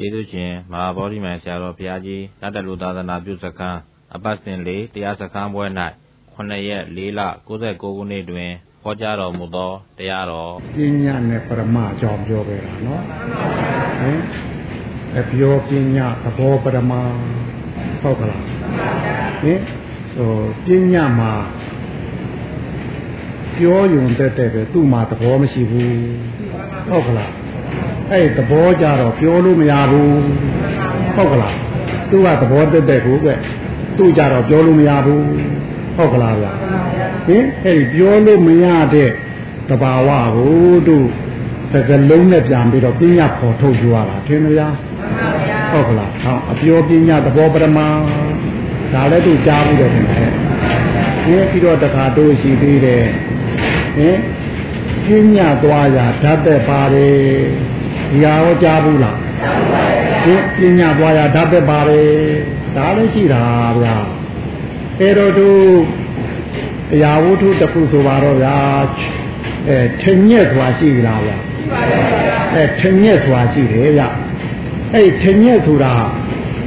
ကျေးဇူးရှင်မဟာဗောဓိမံဆရာတော်ဘုရားကြီးတတလူသာသနာပြုစခန်းအပတ်စဉ်လေးတရားစခန်းပွဲ၌9ရက်4လ69ခုနှစ်တွင်ဟောကြားတော်မူသောတရားတော်ပညာနဲ့ပရမအကြောင်းပြောခဲ့တာနော်ဟင်အပြောပညာသဘောပရမဟုတ်ကလားဟင်ဟိုပညာမှာပြောယုံတဲ့တဲ့ပဲသူ့မှာသဘောမရှိဘူးဟုတ်ကလား အဲ့သဘောကြတော့ပြောလို့မရဘူးဟုတ်ကလားသူကသဘောတက်တဲ့ကိုကသူ့ကြတော့ပြောလို့မရဘူးဟုတ်ကလားဗျာဟင်အဲ့ဒီပြောလို့မရတဲ့တဘာဝကိုတို့သကလုံးနဲ့ပြန်ပြီးတော့ပညာပေါ်ထုတ်ယူရတာထင်မလားဟုတ်ကလားဟောအပြောပညာသဘောပရမဒါလည်းသူကြားပြီးတော့ထင်တယ်ဟင်ပြီးတော့တခါတို့ရှိသေးတယ်ဟင်ပညာသွားရဓာတ်သက်ပါတယ် ဒီဟာရောကြားဘူးလားဒီပညာသွားရဓာတ်သက်ပါတယ်ဒါလည်းရှိတာဗျာအဲတော့တို့တရားဝတ္ထုတစ်ခုဆိုပါတော့ဗျာအဲထင်ညက်စွာရှိကြလားဗျာအဲထင်ညက်စွာရှိတယ်ဗျအဲ့ထင်ညက်ဆိုတာ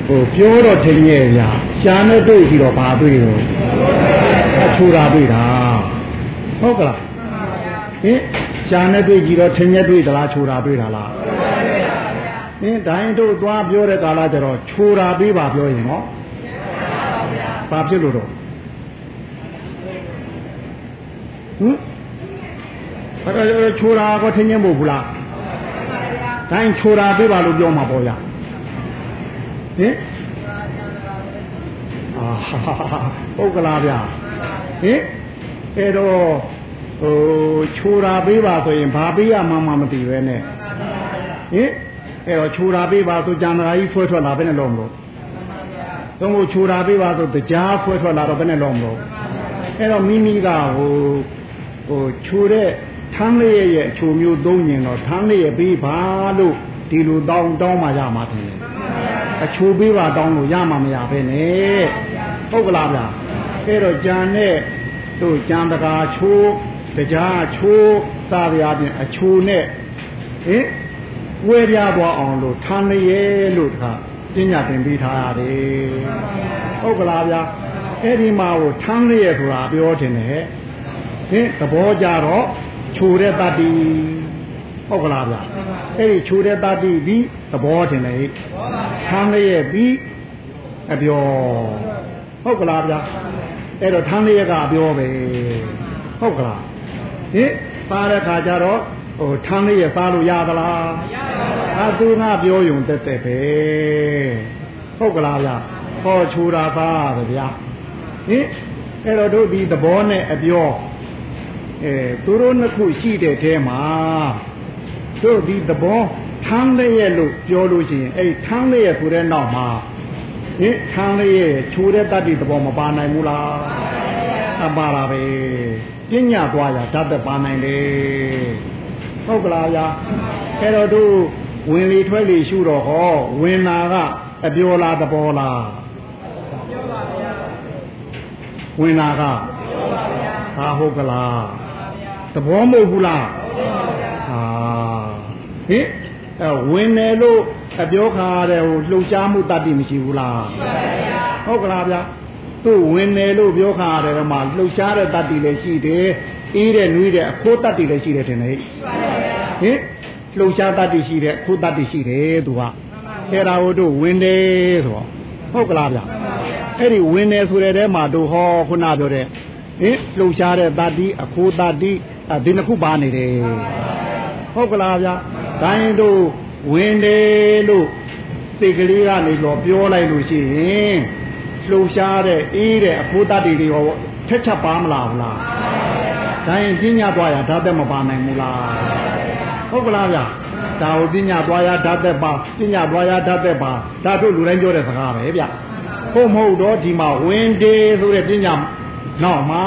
ဟိုပြောတော့ထင်ညက်ဗျာရှားနဲ့တွေ့ပြီးတော့ဘာတွေ့တော့အချူတာတွေ့တာဟုတ်ကလားဟင်ရှားနဲ့တွေ့ကြည့်တော့ထင်ညက်တွေ့သလားချူတာတွေ့တာလား ဟင်ဒိုင်းတို့သွားပြောတဲ့ကာလကျတော့ခြိုတာပေးပါပြောရင်နော်ဘာဖြစ်လို့တော့ဟင်ဘာလို့ခြိုတာကထင်းချင်းမဟုတ်ဘူးလားဒိုင်းခြိုတာပေးပါလို့ပြောမှာပေါ့ရဟင်အာပုတ်ကလားဗျာဟင်အဲ့တော့ဟိုခြိုတာပေးပါဆိုရင်ဘာပေးရမှမမသိပဲနဲ့ဟင် အဲ့တော့ခြူတာပေးပါဆိုကြံနာကြီးဆွဲထွက်လာဘယ်နဲ့လုံးမလို့သုံးဖို့ခြူတာပေးပါဆိုတရားဆွဲထွက်လာတော့ဘယ်နဲ့လုံးမလို့အဲ့တော့မိမိကဟိုဟိုခြူတဲ့ထမ်းလေးရဲ့အချိုမျိုးသုံးရင်တော့ထမ်းလေးရဲ့ပေးပါလို့ဒီလိုတောင်းတောင်းမှရမှာတယ်အချိုပေးပါတောင်းလို့ရမှာမရပဲနဲ့ဟုတ်ကလားဗျာအဲ့တော့ကြံတဲ့တို့ကြံတကာချိုးတရားချိုးသာပြားပြင်အချိုနဲ့ဟင် ဝဲပြားသွားအောင်လို့ထားလျက်လို့ခါပညာသင်ပေးထားရတယ်ဟုတ်ကလားဗျာအဲ့ဒီမှာကိုထမ်းလျက်ဆိုတာပြောတင်တယ်ဟင်သဘောကြတော့ခြူတဲ့တတ္တိဟုတ်ကလားဗျာအဲ့ဒီခြူတဲ့တတ္တိဒီသဘောတင်တယ်ထမ်းလျက်ပြီးအပြောဟုတ်ကလားဗျာအဲ့တော့ထမ်းလျက်ကအပြောပဲဟုတ်ကလားဟင်ပါတဲ့ခါကျတော့ ဟိုထမ်းလေးရစားလို့ရသလားမရပါဘူးအသူကပြောယုံတက်တက်ပဲဟုတ်ကလားဗျဟောချူတာသားပဲဗျာဟင်အဲ့တော့တို့ဒီသဘောနဲ့အပြောအဲသူတို့နှစ်ခုရှိတဲ့ထဲမှာတို့ဒီသဘောထမ်းလေးရလို့ပြောလို့ရှိရင်အဲ့ထမ်းလေးရဆိုတဲ့နောက်မှာဟင်ထမ်းလေးရချူတဲ့တတ္တိသဘောမပါနိုင်ဘူးလားအပါပါပဲပညာသွားရဓာတ်သက်ပါနိုင်တယ် ဟုတ်ကလားဗျာအဲ့တော့တို့ဝင်လေထွက်လေရှုတော့ဟောဝင်နာကအပြောလားသဘောလားပြောပါဗျာဝင်နာကပြောပါဗျာဟာဟုတ်ကလားသဘောမဟုတ်ဘူးလားဟာဟင်အဲဝင်တယ်လို့အပြောခါတဲ့ဟိုလှုပ်ရှားမှုတတ်တိမရှိဘူးလားဟုတ်ကလားဗျာသူ့ဝင်တယ်လို့ပြောခါရတယ်တော့မှလှုပ်ရှားတဲ့တတ်တိလည်းရှိတယ် အေးတဲ့နွေးတဲ့အခိုးတတ်တိလည်းရှိတယ်ထင်တယ်ဟင်လှုပ်ရှားတတ်တိရှိတဲ့အခိုးတတ်တိရှိတယ်သူကအဲ့ဒါကိုတို့ဝင်တယ်ဆိုတော့ဟုတ်ကလားဗျအဲ့ဒီဝင်တယ်ဆိုတဲ့တဲမှာတို့ဟောခုနပြောတဲ့ဟင်လှုပ်ရှားတဲ့တတ်တိအခိုးတတ်တိဒီနှစ်ခုပါနေတယ်ဟုတ်ကလားဗျဒိုင်းတို့ဝင်တယ်လို့စိတ်ကလေးကနေတော့ပြောလိုက်လို့ရှိရင်လှုပ်ရှားတဲ့အေးတဲ့အဖိုးတတ်တွေရောထက်ချက်ပါမလားဘူးလား ဒါရင်ပညာသွားရဓာတ်သက်မပါနိုင်ဘူးလားဟုတ်ကလားဗျာဒါကိုပညာသွားရဓာတ်သက်ပါပညာသွားရဓာတ်သက်ပါဒါတို့လူတိုင်းပြောတဲ့စကားပဲဗျဟုတ်မဟုတ်တော့ဒီမှာဝင်တယ်ဆိုတဲ့ပညာနောက်မှာ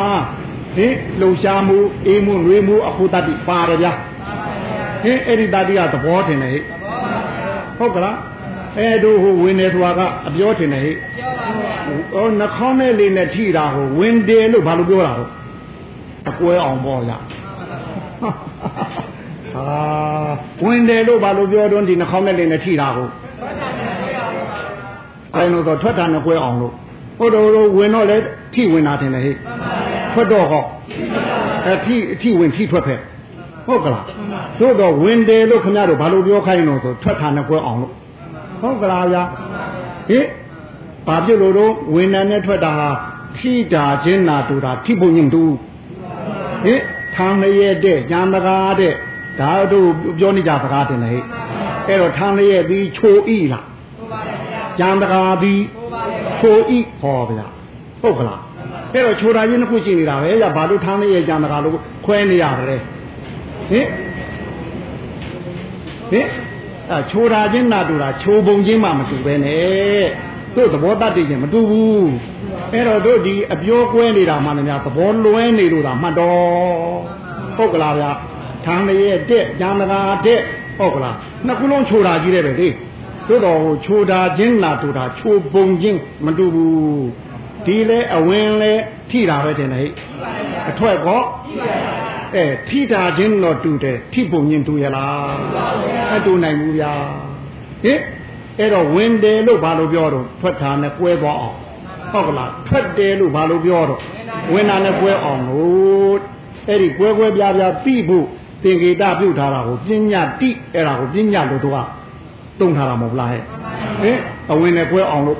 ဒီလှုပ်ရှားမှုအေးမှုနှွေးမှုအဖို့တတ်ပါတယ်ဗျာဟင်အဲ့ဒီတတိကသဘောထင်တယ်ဟဲ့ဟုတ်ကလားအဲတို့ဟိုဝင်နေဆိုတာကအပြောထင်တယ်ဟဲ့ဟောနှာခေါင်းနဲ့လေးနဲ့ထိတာဟိုဝင်တယ်လို့ဘာလို့ပြောတာတော့အ ကွဲအောင်ပေါ့ရဟာဝင်တယ်လို့ဘာလို့ပြောတော့ဒီနှာခေါင်းနဲ့လေးနဲ့ထိတာကိုအဲလို့တော့ထွက်တာနဲ့ကွဲအောင်လို့ဟိုတော့ဝင်တော့လေထိဝင်တာတင်လေဟဲ့ထွက်တော့ဟောအဲထိထိဝင်ထိထွက်ဖက်ဟုတ်ကလားသို့တော့ဝင်တယ်လို့ခင်ဗျားတို့ဘာလို့ပြောခိုင်းတော့ဆိုထွက်တာနဲ့ကွဲအောင်လို့ဟုတ်ကလားဗျာဟိဘာဖြစ်လို့တော့ဝင်တယ်နဲ့ထွက်တာဟာထိတာချင်းနာတူတာထိဖို့ညင်တူ ဟိထမ်းရရဲ့တဲ့ညာမကားတဲ့ဒါတို့ပြောနေကြစကားတင်လေဟဲ့အဲ့တော့ထမ်းရရဲ့ပြီးချိုဤလားညာမကားပြီးချိုဤဟောဗျာဟုတ်ကလားအဲ့တော့ချိုတာချင်းတစ်ခုရှိနေတာပဲဗျာဘာလို့ထမ်းရရဲ့ညာမကားလို့ခွဲနေရတယ်ဟင်ဟင်အချိုတာချင်းနာတူတာချိုပုံချင်းမှမတူပဲနဲ့တို့သဘောတတ်တည်ချင်းမတူဘူး အဲ့တော့တို့ဒီအပြောကွဲနေတာမှလည်းများသဘောလွဲနေလို့တာမှတ်တော့ဟုတ်ကလားဗျာထမ်းရဲ့တဲ့ညာမကားတဲ့ဟုတ်ကလားနှစ်ခုလုံးချိုတာကြီးတယ်ပဲလေတို့တော့ဟိုချိုတာချင်းနာတူတာချိုပုံချင်းမတူဘူးဒီလဲအဝင်လဲထိတာပဲတင်တယ်ဟဲ့အထွက်ကောအဲထိတာချင်းတော့တူတယ်ထိပုံချင်းတူရလားမတူနိုင်ဘူးဗျာဟင်အဲ့တော့ဝင်တယ်လို့ဘာလို့ပြောတော့ထွက်တာနဲ့ကွဲသွားအောင် ဟုတ်ကလားထွက်တယ်လို့ဘာလို့ပြောတော့ဝင်တာနဲ့ကွဲအောင်လို့အဲ့ဒီကွဲကွဲပြားပြားပြီးဖို့သင်္ကေတပြုတ်ထားတာကိုပညာတိအဲ့ဒါကိုပညာလို့တော့တုံးထားတာမဟုတ်လားဟဲ့ဟင်အဝင်နဲ့ကွဲအောင်လို့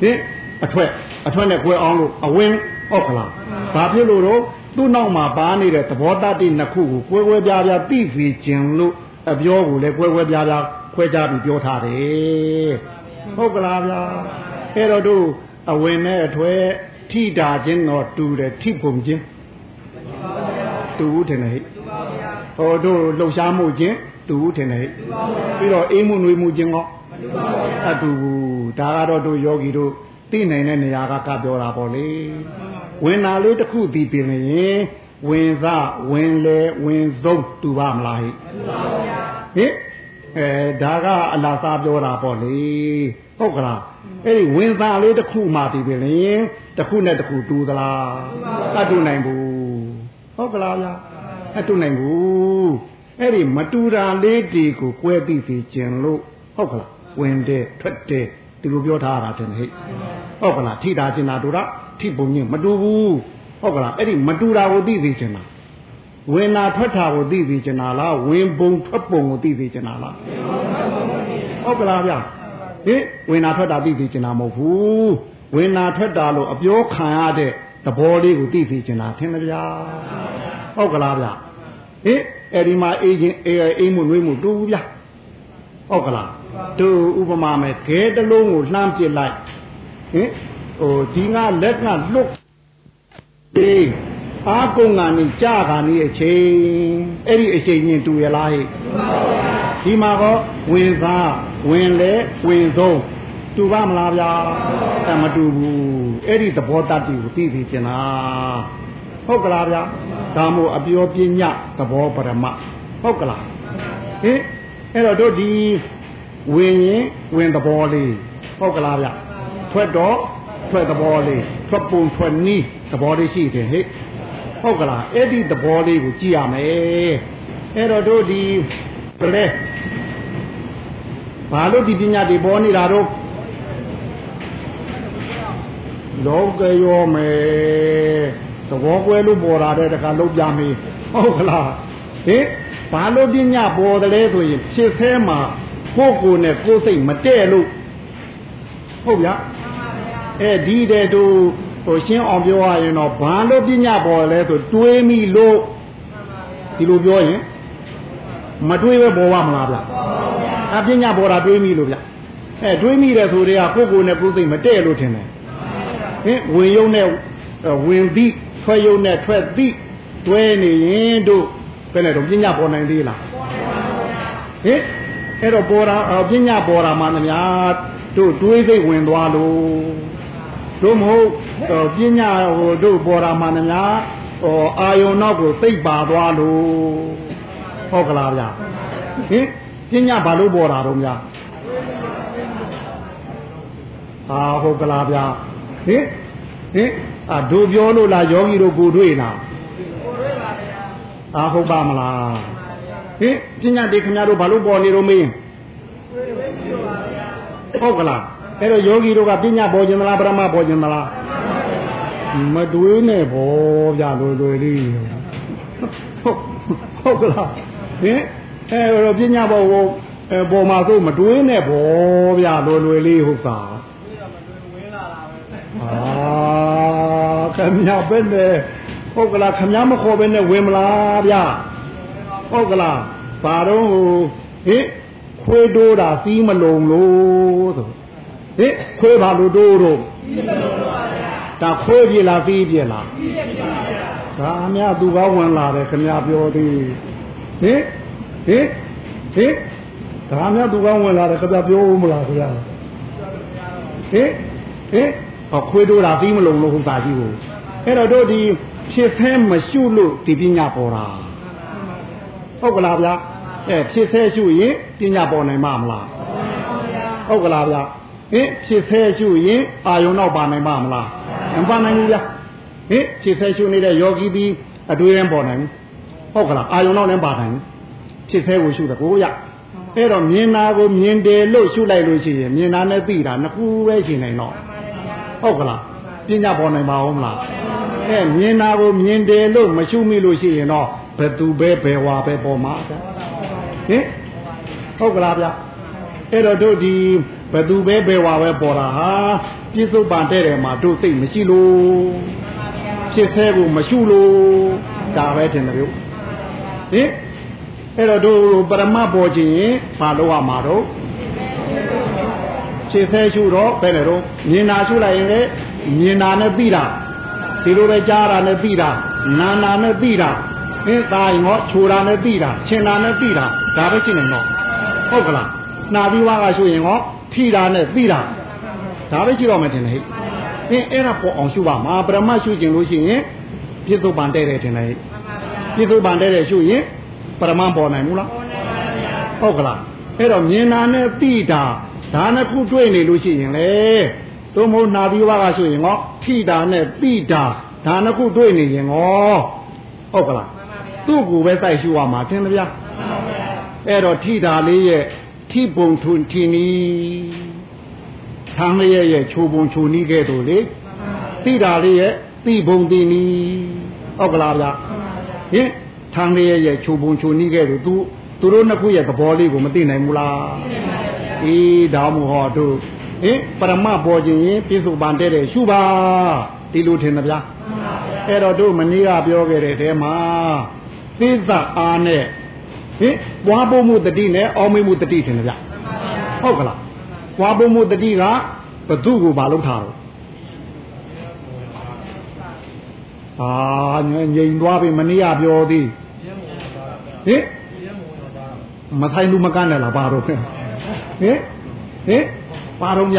ဟင်အထွက်အထွက်နဲ့ကွဲအောင်လို့အဝင်ဟုတ်ကလားဘာဖြစ်လို့တော့သူ့နောက်မှာပါနေတဲ့သဘောတတိနှစ်ခုကိုကွဲကွဲပြားပြားသိစေခြင်းလို့အပြောကိုလည်းကွဲကွဲပြားပြားခွဲခြားပြီးပြောထားတယ်ဟုတ်ကလားဗျာအဲ့တော့တို့ အဝင်နဲ့အထွဲထိတာခြင်းတော့တူတယ်ထိပုံခြင်းတူဦးတယ်ဟဲ့ဟောတို့လှုပ်ရှားမှုခြင်းတူဦးတယ်ဟဲ့ပြီးတော့အိမ်မှုနှွေးမှုခြင်းရောအတူဘူးဒါကတော့တို့ယောဂီတို့သိနိုင်တဲ့နေရာကကပြောတာပေါ့လေဝင်နာလေးတစ်ခုတည်ပြင်ရင်ဝင်စားဝင်လေဝင်ဆုံးတူပါမလားဟဲ့ဟင်အဲဒါကအလားစားပြောတာပေါ့လေ ဟုတ်ကလားအဲ့ဒီဝင်သားလေးတစ်ခုမှတည်ပြင်ရင်တစ်ခုနဲ့တစ်ခုတူသလားအတူနိုင်ဘူးဟုတ်ကလားဗျာအတူနိုင်ဘူးအဲ့ဒီမတူတာလေးဒီကိုကွဲပြီးပြီကျင်လို့ဟုတ်ကလားဝင်တဲ့ထွက်တဲ့ဒီလိုပြောထားတာတဲ့ဟဲ့ဟုတ်ကလားထိတာကျင်တာတို့တော့ထိပုံညမတူဘူးဟုတ်ကလားအဲ့ဒီမတူတာကိုသိသိကျင်တာဝင်နာထွက်တာကိုသိသိကျင်တာလားဝင်ပုံထွက်ပုံကိုသိသိကျင်တာလားဟုတ်ကလားဗျာ ဟင်ဝင်နာထွက်တာသိသိကျင်တာမဟုတ်ဘူးဝင်နာထွက်တာလို့အပြောခံရတဲ့သဘောလေးကိုသိသိကျင်တာထင်မဗျာဟုတ်ကလားဗျာဟင်အဲ့ဒီမှာအေးချင်းအေးအေးမှုနှွေးမှုတူဘူးဗျာဟုတ်ကလားတို့ဥပမာမဲ့ခဲတလုံးကိုလှမ်းပစ်လိုက်ဟင်ဟိုဒီကလက်ကလွတ်အေးအာကုံကနေကြာခါနေအချိန်အဲ့ဒီအချိန်ချင်းတူရလားဟဲ့ဒီမှာကောဝင်စား ဝင်လေဝင်ဆုံးတူပါမလားဗျာအဲမတူဘူးအဲ့ဒီသဘောတတ်တူကိုသိသိကျင်လားဟုတ်ကလားဗျာဒါမို့အပြောပညာသဘောပရမဟုတ်ကလားဟင်အဲ့တော့တို့ဒီဝင်ရင်ဝင်သဘောလေးဟုတ်ကလားဗျထွက်တော့ထွက်သဘောလေးထွက်ပုံထွက်နီးသဘောလေးရှိတယ်ဟဲ့ဟုတ်ကလားအဲ့ဒီသဘောလေးကိုကြည့်ရမယ်အဲ့တော့တို့ဒီကလေး ဘာလို့ဒီပညာတွေပေါ်နေတာတော့လောကရောမယ်သဘောကွဲလို့ပေါ်လာတဲ့တခါလုံးပြမေးဟုတ်ကလားဟင်ဘာလို့ပညာပေါ်တယ်လဲဆိုရင်ဖြစ်แท้မှာကိုယ်ကိုယ်နဲ့ကိုယ်စိတ်မတည့်လို့ဟုတ်ဗျာအဲဒီတဲ့တို့ဟိုရှင်းအောင်ပြောရရင်တော့ဘာလို့ပညာပေါ်လဲဆိုတွေးမိလို့ဒီလိုပြောရင်မတွေးပဲပေါ်ပါမလားဗျ အပညာပေါ်တာတွေးမိလို့ဗျအဲတွေးမိတယ်ဆိုတဲ့ကကိုယ်ကိုယ်နဲ့ကိုယ်စိတ်မတည့်လို့ထင်တယ်ဟင်ဝင်ယုံနဲ့ဝင်သည့်ထွက်ယုံနဲ့ထွက်သည့်တွဲနေရင်တို့ဘယ်နဲ့တော့ပညာပေါ်နိုင်သေးလားဟင်အဲ့တော့ပေါ်တာပညာပေါ်တာမှမများတို့တွေးစိတ်ဝင်သွားလို့တို့မဟုတ်ပညာဟိုတို့ပေါ်တာမှမများဟိုအာယုံနောက်ကိုစိတ်ပါသွားလို့ဟုတ်ကလားဗျဟင် ပညာဘာလို့ပေါ်တာတော့များအာဟုတ်ကလားဗျဟင်ဟင်အာတို့ပြောလို့လားယောဂီတို့ကိုတွေ့လားကိုတွေ့ပါဗျာအာဟုတ်ပါမလားဟင်ပညာတွေခင်ဗျားတို့ဘာလို့ပေါ်နေတော့မင်းဟုတ်ကလားဟအဲ့တော့ယောဂီတို့ကပညာပေါ်ခြင်းမလားပရမပေါ်ခြင်းမလားမတွေးနဲ့ဗောဗျာလွယ်လွယ်လေးဟုတ်ဟုတ်ကလားဟင် အဲ့တော့ပညာပေါ်ကိုပေါ်မှာဆိုမတွေးနဲ့ဗောဗျာလွယ်လွယ်လေးဟုတ်တာအာခမရပဲနဲ့ဟုတ်ကလားခမရမခေါ်ပဲနဲ့ဝင်မလားဗျာဟုတ်ကလားဘာတော့ဟိခွေးတိုးတာစီးမလုံလို့ဆိုဟိခွေးဘာလို့တိုးတော့ဒါခွေးပြေလားစီးပြေလားဒါအများသူကောင်းဝင်လာတယ်ခင်ဗျာပြောသေးဟိ ဟိဟိဒါအများသူကောင်းဝင်လာတယ်ခင်ဗျာပြောဦးမလားခင်ဗျာဟိဟိဟောခွေးတိုးတာစီးမလုံလို့ဟုတ်တာကြီးကိုအဲ့တော့တို့ဒီဖြစ်ဖဲမရှုလို့ဒီပညာပေါ်တာဟုတ်ကလားဗျာအဲဖြစ်ဆဲရှုရင်ပညာပေါ်နိုင်မှာမလားဟုတ်ကလားဗျာဟင်ဖြစ်ဆဲရှုရင်အာယုံတော့ပါနိုင်မှာမလားမပါနိုင်ဘူးဗျာဟင်ဖြစ်ဆဲရှုနေတဲ့ယောဂီဒီအတွေ့အကြုံပေါ်နိုင်ဟုတ်ကလားအာယုံတော့လည်းပါနိုင်ဖြ စ်ဆဲကိုရှုတယ်ကိုရအဲ့တော့မြင်နာကိုမြင်တယ်လို့ရှုလိုက်လို့ရှိရင်မြင်နာနဲ့သိတာနှစ်ခုပဲရှိနိုင်တော့ဟုတ်ကလားပညာပေါ်နိုင်ပါဦးမလားအဲမြင်နာကိုမြင်တယ်လို့မရှုမိလို့ရှိရင်တော့ဘယ်သူပဲဘယ်ဝါပဲပေါ်မှာဟင်ဟုတ်ကလားဗျအဲ့တော့တို့ဒီဘယ်သူပဲဘယ်ဝါပဲပေါ်တာဟာပြစ္ဆုတ်ပန်တဲ့တယ်မှာတို့သိမရှိလို့ဖြစ်သေးကိုမရှုလို့ဒါပဲထင်တယ်ဗျဟင် အဲ့တော့တို့ပရမတ်ပေါ်ခြင်းဘာလို့ရမှာတော့ဖြစ်သေးရှုတော့ဘယ်နဲ့တော့မြင်တာရှုလိုက်ရင်လေမြင်တာနဲ့သိတာဒီလိုပဲကြားတာနဲ့သိတာနာနာနဲ့သိတာအင်းသားရင်ဟောခြူတာနဲ့သိတာရှင်တာနဲ့သိတာဒါပဲရှိနေတော့ဟုတ်ကလားနာပြီးွားကရှုရင်ဟောထိတာနဲ့သိတာဒါပဲရှိတော့မယ်ထင်တယ်ဟဲ့အင်းအဲ့ဒါပေါ်အောင်ရှုပါမှာပရမတ်ရှုခြင်းလို့ရှိရင်ပြစ္ဆုတ်ပန်တဲ့တယ်ထင်တယ်ဟဲ့ပြစ္ဆုတ်ပန်တဲ့တယ်ရှုရင် ပရမတ်ပေါ်နိုင်ဘူးလားဟုတ်ကလားအဲ့တော့မြင်တာနဲ့သိတာဒါနဲ့ခုတွေ့နေလို့ရှိရင်လေသို့မဟုတ်နာပြီးွားကရှုရင်ဟောထိတာနဲ့သိတာဒါနှစ်ခုတွေ့နေရင်ဟောဟုတ်ကလားသူ့ကိုပဲစိုက်ရှုရမှာသင်ဗျာအဲ့တော့ထိတာလေးရဲ့ထိပုံထွန်ထီနီသံလေးရဲ့ချိုပုံချိုနီးခဲ့တို့လေသိတာလေးရဲ့သိပုံသိနီဟုတ်ကလားဗျာဟင် သံလေးရဲ့ချိုပုံချိုနီးခဲ့တို့သူသူတို့နှစ်ခုရဲ့သဘောလေးကိုမသိနိုင်ဘူးလားအေးဒါမှမဟုတ်တို့ဟင်ပရမပေါ်ခြင်းရင်ပြစ္ဆုတ်ပန်တဲ့တဲ့ရှုပါဒီလိုထင်သဗျာအဲ့တော့တို့မနေ့ကပြောခဲ့တဲ့အဲမှာသိသအားနဲ့ဟင်ပွားဖို့မှုတတိနဲ့အောင်းမေးမှုတတိထင်ကြဟုတ်ကလားပွားဖို့မှုတတိကဘသူ့ကိုမလုပ်ထားတော့အာငြိမ်သွားပြီမနေ့ကပြောသေး ဟင်မထိုင်လူမကန်းတယ်လားဘာတော့ဟင်ဟင်ပါတော့ည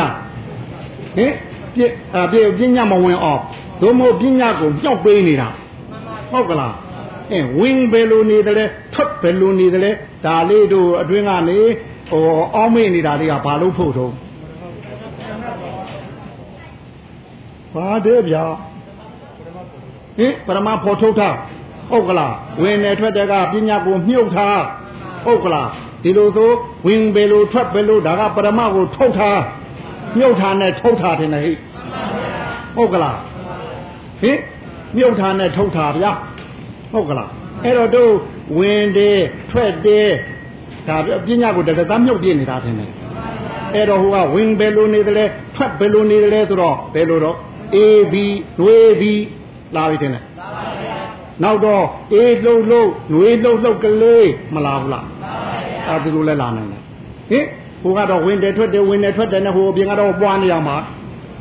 ဟင်ပြအပြပညာမဝင်အောင်သို့မဟုတ်ပညာကိုမြောက်ပေးနေတာဟုတ်ကလားအင်းဝင်ဘယ်လိုနေတယ်လဲထွက်ဘယ်လိုနေတယ်လဲဒါလေးတို့အတွင်းကနေဟိုအောင်းမေ့နေတာလေးကဘာလို့ဖို့တော့ပါတယ်ဗျာဟင်ပရမဖော်ထုတ်တာ ဟုတ်ကလားဝင်နေထွက်တဲ့ကပညာကိုမြုပ်ထားဟုတ်ကလားဒီလိုဆိုဝင်ဘယ်လိုထွက်ဘယ်လိုဒါကပရမကိုထုတ်ထားမြုပ်ထားနဲ့ထုတ်ထားတယ်ဟဲ့ဟုတ်ကလားဟင်မြုပ်ထားနဲ့ထုတ်ထားဗျာဟုတ်ကလားအဲ့တော့တို့ဝင်တယ်ထွက်တယ်ဒါပညာကိုတကယ်သားမြုပ်ပြနေတာထင်တယ်အဲ့တော့ဟိုကဝင်ဘယ်လိုနေတယ်လဲထွက်ဘယ်လိုနေတယ်လဲဆိုတော့ဘယ်လိုတော့အေးပြီးနှွေးပြီးလာပြီထင်တယ် နောက်တော့အေးလှုပ်လှုပ်နှွေးလှုပ်လှုပ်ကလေးမလာဘူးလားအဲ့ဒီလိုလဲလာနိုင်တယ်ဟင်ဟိုကတော့ဝင်တယ်ထွက်တယ်ဝင်တယ်ထွက်တယ်နဲ့ဟိုအပြင်ကတော့ပွားနေရမှာ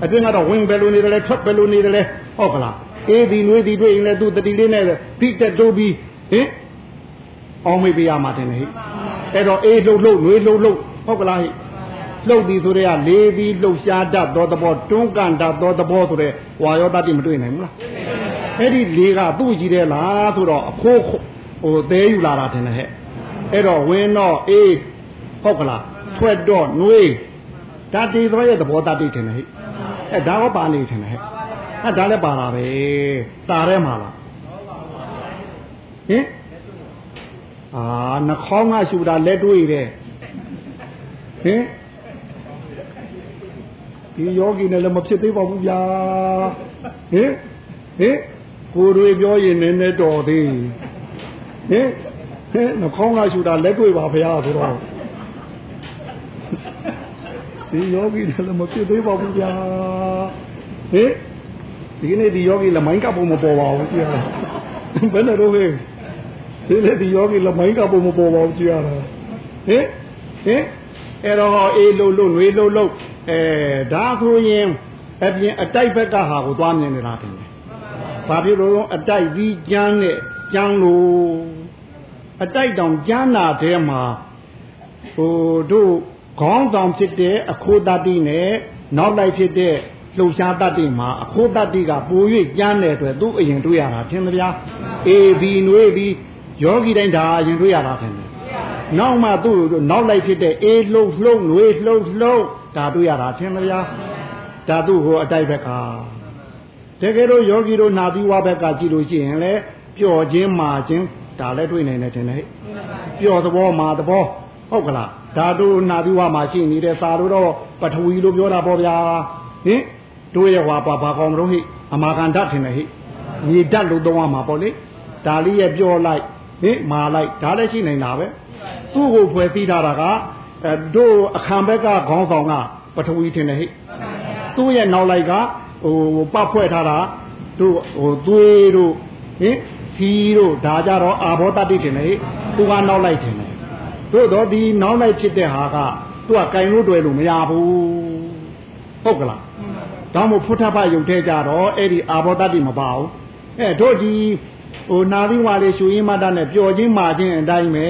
အတွင်းကတော့ဝင်ဘယ်လိုနေတယ်လဲထွက်ဘယ်လိုနေတယ်လဲဟုတ်ကလားအေးဒီနှွေးဒီတွေ့ရင်လည်းသူတတိလေးနဲ့ဖိတက်တိုးပြီးဟင်အောင်မေးပေးရမှာတင်လေဟိအဲ့တော့အေးလှုပ်လှုပ်နှွေးလှုပ်လှုပ်ဟုတ်ကလားဟိလှုပ်သည်ဆိုတဲ့ကလေးပြီးလှုပ်ရှားတတ်သောသဘောတွန်းကန်တတ်သောသဘောဆိုတဲ့ဝါယောတတိမတွေ့နိုင်ဘူးလား အဲ့ဒီလေးကသူ့ကြီးတယ်လားဆိုတော့အဖိုးဟိုသေးယူလာတာတင်လေဟဲ့အဲ့တော့ဝင်းတော့အေးဟုတ်ကလားထွက်တော့နှွေးဓာတိသောရဲ့သဘောတတိတင်လေဟိအဲဒါတော့ပါနေတယ်ဟဲ့အဲဒါလည်းပါတာပဲတာထဲမှာလားဟင်အာနှခေါင်းကရှူတာလက်တွေးတယ်ဟင်ဟဒီယောဂီနဲ့လည်းမဖြစ်သေးပါဘူးဗျာဟင်ဟင် ကိုတွေပြောရင်နည်းနည်းတော်သေးဟင်ဟင်နှခေါင်းကရှူတာလက်တွေ့ပါဗျာဆိုတော့ဒီယောဂီနဲ့လည်းမဖြစ်သေးပါဘူးဗျာဟင်ဒီနေ့ဒီယောဂီလည်းမိုင်းကပ်ဖို့မပေါ်ပါဘူးကြည့်ရတာဘယ်နဲ့တော့ဟဲ့ဒီနေ့ဒီယောဂီလည်းမိုင်းကပ်ဖို့မပေါ်ပါဘူးကြည့်ရတာဟင်ဟင်အဲ့တော့အေးလို့လို့နှွေးလို့လို့အဲဒါဆိုရင်အပြင်အတိုက်ဘက်ကဟာကိုသွားမြင်နေတာတင်တယ် ဘာဖြစ်လို့အတိုက်ပြီးကျန်းနဲ့ကျန်းလို့အတိုက်တောင်ကျန်းတာတဲမှာဟိုတို့ခေါင်းဆောင်ဖြစ်တဲ့အခိုးတတိနဲ့နောက်လိုက်ဖြစ်တဲ့လှုပ်ရှားတတ်တိမှာအခိုးတတိကပို၍ကျန်းတဲ့အတွက်သူ့အရင်တွေ့ရတာထင်မလားအေးဘီနွေးပြီးယောဂီတိုင်းဒါအရင်တွေ့ရတာထင်တယ်နောက်မှသူ့နောက်လိုက်ဖြစ်တဲ့အေးလှုပ်လှုပ်နွေးလှုပ်လှုပ်ဒါတွေ့ရတာထင်မလားဒါသူ့ဟိုအတိုက်ဘက်က တကယ်လို့ယောဂီတို့နာပြီးဝဘက်ကကြည့်လို့ရှိရင်လေပျော်ခြင်းမာခြင်းဒါလည်းတွေ့နိုင်တယ်ထင်တယ်ပျော်သဘောမာသဘောဟုတ်ကလားဒါတို့နာပြီးဝမှာရှိနေတဲ့စာတို့တော့ပထဝီလို့ပြောတာပေါ့ဗျာဟင်တို့ရဲ့ဟွာပါဘာကောင်မလို့ဟိအမာကန်ဓာတ်ထင်တယ်ဟိမြေဓာတ်လို့သုံးရမှာပေါ့လေဒါလေးရဲ့ပြောလိုက်ဟင်မာလိုက်ဒါလည်းရှိနိုင်တာပဲသူ့ကိုဖွဲ့ပြီးထားတာကအဲတို့အခမ်းဘက်ကခေါင်းဆောင်ကပထဝီထင်တယ်ဟိသူ့ရဲ့နောက်လိုက်က ဟိုပတ်ဖွဲ့ထားတာတို့ဟိုသွေးတို့ဟင်ခီးတို့ဒါကြတော့အာဘောတတိထင်တယ်ဟိသူကနောက်လိုက်ထင်တယ်တို့တော့ဒီနောက်လိုက်ဖြစ်တဲ့ဟာကသူကကင်လို့တွေ့လို့မရဘူးဟုတ်ကလားဒါမှမဟုတ်ဖုထဖယုတ်ထဲကြတော့အဲ့ဒီအာဘောတတိမပါဘူးအဲတို့ဒီဟိုနာလိဝါလေးရှူရင်းမတနဲ့ပျော်ချင်းမာချင်းအတိုင်းပဲ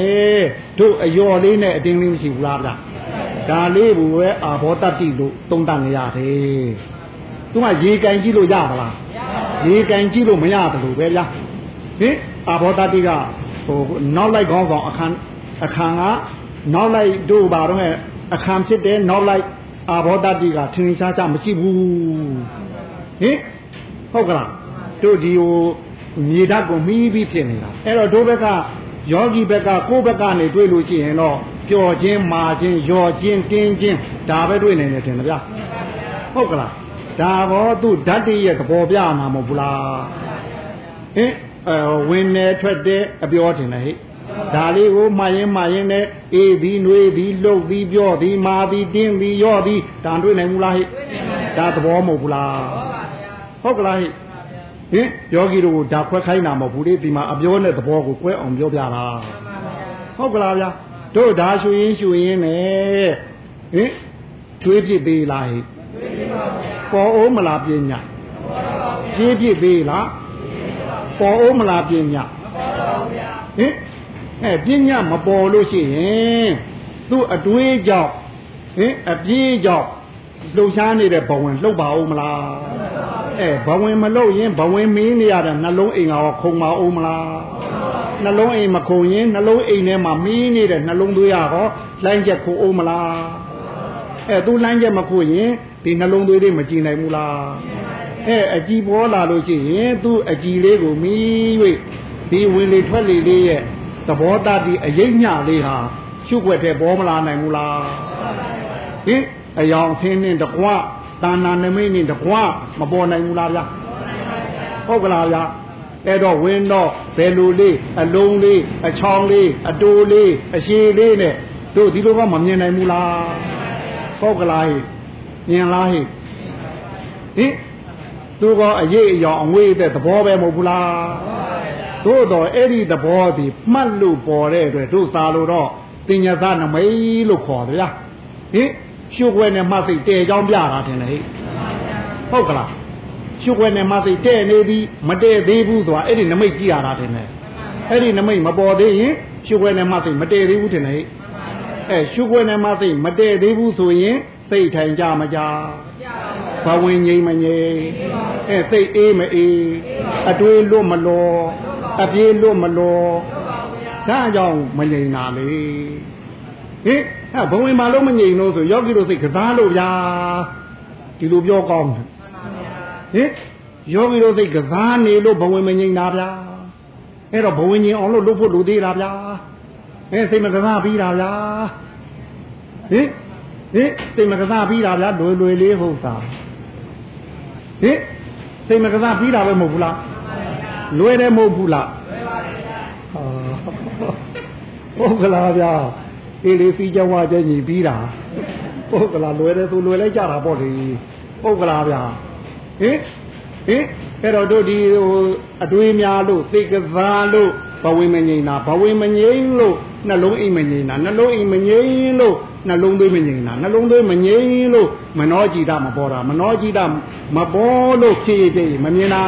တို့အယော်လေးနဲ့အတင်းလေးမရှိဘူးလားဗျဒါလေးဘူးပဲအာဘောတတိလို့သုံးတတ်နေရတယ် သူကရေကန်ကြည့်လို့ရပါလားရေကန်ကြည့်လို့မရတယ်လို့ပဲဗျာဟင်အာဘောတတိကဟိုနောက်လိုက်ခေါင်းဆောင်အခန်းအခန်းကနောက်လိုက်တို့ဘာတော့အခန်းဖြစ်တဲ့နောက်လိုက်အာဘောတတိကထင်ရှားချမရှိဘူးဟင်ဟုတ်ကလားတို့ဒီဟိုမြေဓာတ်ကိုမီးပြီးဖြစ်နေတာအဲ့တော့တို့ဘက်ကယောဂီဘက်ကကိုယ့်ဘက်ကနေတွေ့လို့ရှိရင်တော့ပျော်ခြင်းမာခြင်းရော်ခြင်းတင်းခြင်းဒါပဲတွေ့နေတယ်ထင်တယ်ဗျာဟုတ်ကလား ဒါဘောသူဓာတ်တည်းရဲ့သဘောပြမှာမဟုတ်ဘူးလားဟင်အဲဝင်နေထွက်တဲ့အပြောထင်တယ်ဟဲ့ဒါလေးကိုမှာရင်မှာရင်နဲ့အေးသည်နှွေးသည်လှုပ်သည်ပြောသည်မာသည်တင်းသည်ရော့သည်ဒါတွေ့နိုင်ဘူးလားဟဲ့ဒါသဘောမဟုတ်ဘူးလားဟုတ်ကလားဟဲ့ဟင်ယောဂီတို့ဒါခွဲခိုင်းတာမဟုတ်ဘူးလေဒီမှာအပြောနဲ့သဘောကိုကွဲအောင်ပြောပြတာဟုတ်ကလားဗျာတို့ဒါရှူရင်းရှူရင်းနဲ့ဟင်ထွေးပြစ်သေးလားဟဲ့ ပေါ်အောင်မလားပညာပြေးပြစ်သေးလားပေါ်အောင်မလားပညာဟင်အဲပညာမပေါ်လို့ရှိရင်သူ့အတွေးကြောင့်ဟင်အပြေးကြောင့်လှုပ်ရှားနေတဲ့ဘဝင်လှုပ်ပါဦးမလားအဲဘဝင်မလှုပ်ရင်ဘဝင်မင်းနေရတဲ့နှလုံးအိမ်ကခုံပါဦးမလားနှလုံးအိမ်မခုံရင်နှလုံးအိမ်ထဲမှာမီးနေတဲ့နှလုံးသွေးရဟောလိုင်းချက်ခုံဦးမလားအဲသူလိုင်းချက်မခုရင် ဒီနှလုံးသွေးတွေမကြည်နိုင်ဘူးလားအဲအကြည်ပေါ်လာလို့ရှိရင်သူ့အကြည်လေးကိုမီး၍ဒီဝင်လေထွက်လေလေးရဲ့သဘောတတိအရိပ်ညလေးဟာရှုွက်တဲ့ပေါ်မလာနိုင်ဘူးလားဟင်အယောင်ဆင်းနဲ့တကွတာနာနမိတ်နဲ့တကွမပေါ်နိုင်ဘူးလားဗျာဟုတ်ကလားဗျာအဲ့တော့ဝင်းတော့ဘယ်လိုလေးအလုံးလေးအချောင်းလေးအတိုးလေးအရှိလေးနဲ့တို့ဒီလိုကမမြင်နိုင်ဘူးလားဟုတ်ကလားဟိ မြင်လားဟိဟင်သူကအရေးအယောင်အငွေ့တဲ့သဘောပဲမဟုတ်ဘူးလားသို့တော့အဲ့ဒီသဘောဒီမှတ်လို့ပေါ်တဲ့အတွက်တို့သာလို့တော့တင်ညာသနမိတ်လို့ခေါ်တယ်ဗျာဟင်ရှုပ်ွယ်နဲ့မှတ်စိတ်တဲကြောင်းပြတာထင်တယ်ဟိဟုတ်ကလားရှုပ်ွယ်နဲ့မှတ်စိတ်တဲနေပြီးမတဲသေးဘူးဆိုတာအဲ့ဒီနမိတ်ကြည့်ရတာထင်တယ်အဲ့ဒီနမိတ်မပေါ်သေးရင်ရှုပ်ွယ်နဲ့မှတ်စိတ်မတဲသေးဘူးထင်တယ်အဲရှုပ်ွယ်နဲ့မှတ်စိတ်မတဲသေးဘူးဆိုရင် စိတ်ထိုင်ကြမကြဘဝင်ငြိမ်မငြိမ်အဲစိတ်အေးမအေးအတွေးလွတ်မလောအပြေးလွတ်မလောဒါကြောင့်မငြိမ်တာလေဟင်အဲဘဝင်မှာလို့မငြိမ်လို့ဆိုယောဂီတို့စိတ်ကစားလို့ဗျာဒီလိုပြောကောင်းတယ်ဟင်ယောဂီတို့စိတ်ကစားနေလို့ဘဝင်မငြိမ်တာဗျာအဲ့တော့ဘဝင်ငြိမ်အောင်လို့လုပ်ဖို့လိုသေးတာဗျာအဲစိတ်မကစားပြီးတာဗျာဟင် ဟင်စိတ်မကစားပြီးတာဗျာလွယ်လွယ်လေးဟုတ်တာဟင်စိတ်မကစားပြီးတာပဲမဟုတ်ဘူးလားလွယ်တယ်မဟုတ်ဘူးလားဟုတ်ကလားဗျာအေးလေးစီကြဝါကျညီပြီးတာဟုတ်ကလားလွယ်တယ်ဆိုလွယ်လိုက်ကြတာပေါ့လေဟုတ်ကလားဗျာဟင်ဟင်အဲ့တော့တို့ဒီဟိုအတွေးများလို့သိကစားလို့ဘဝမငိမ့်တာဘဝမငိမ့်လို့နှလုံးအိမ်မငိမ့်တာနှလုံးအိမ်မငိမ့်လို့ နှလုံးသွေးမငိမ့်တာနှလုံးသွေးမငိမ့်လို့မနောကြည်တာမပေါ်တာမနောကြည်တာမပေါ်လို့ဖြည့်ပြည့်မမြင်တာ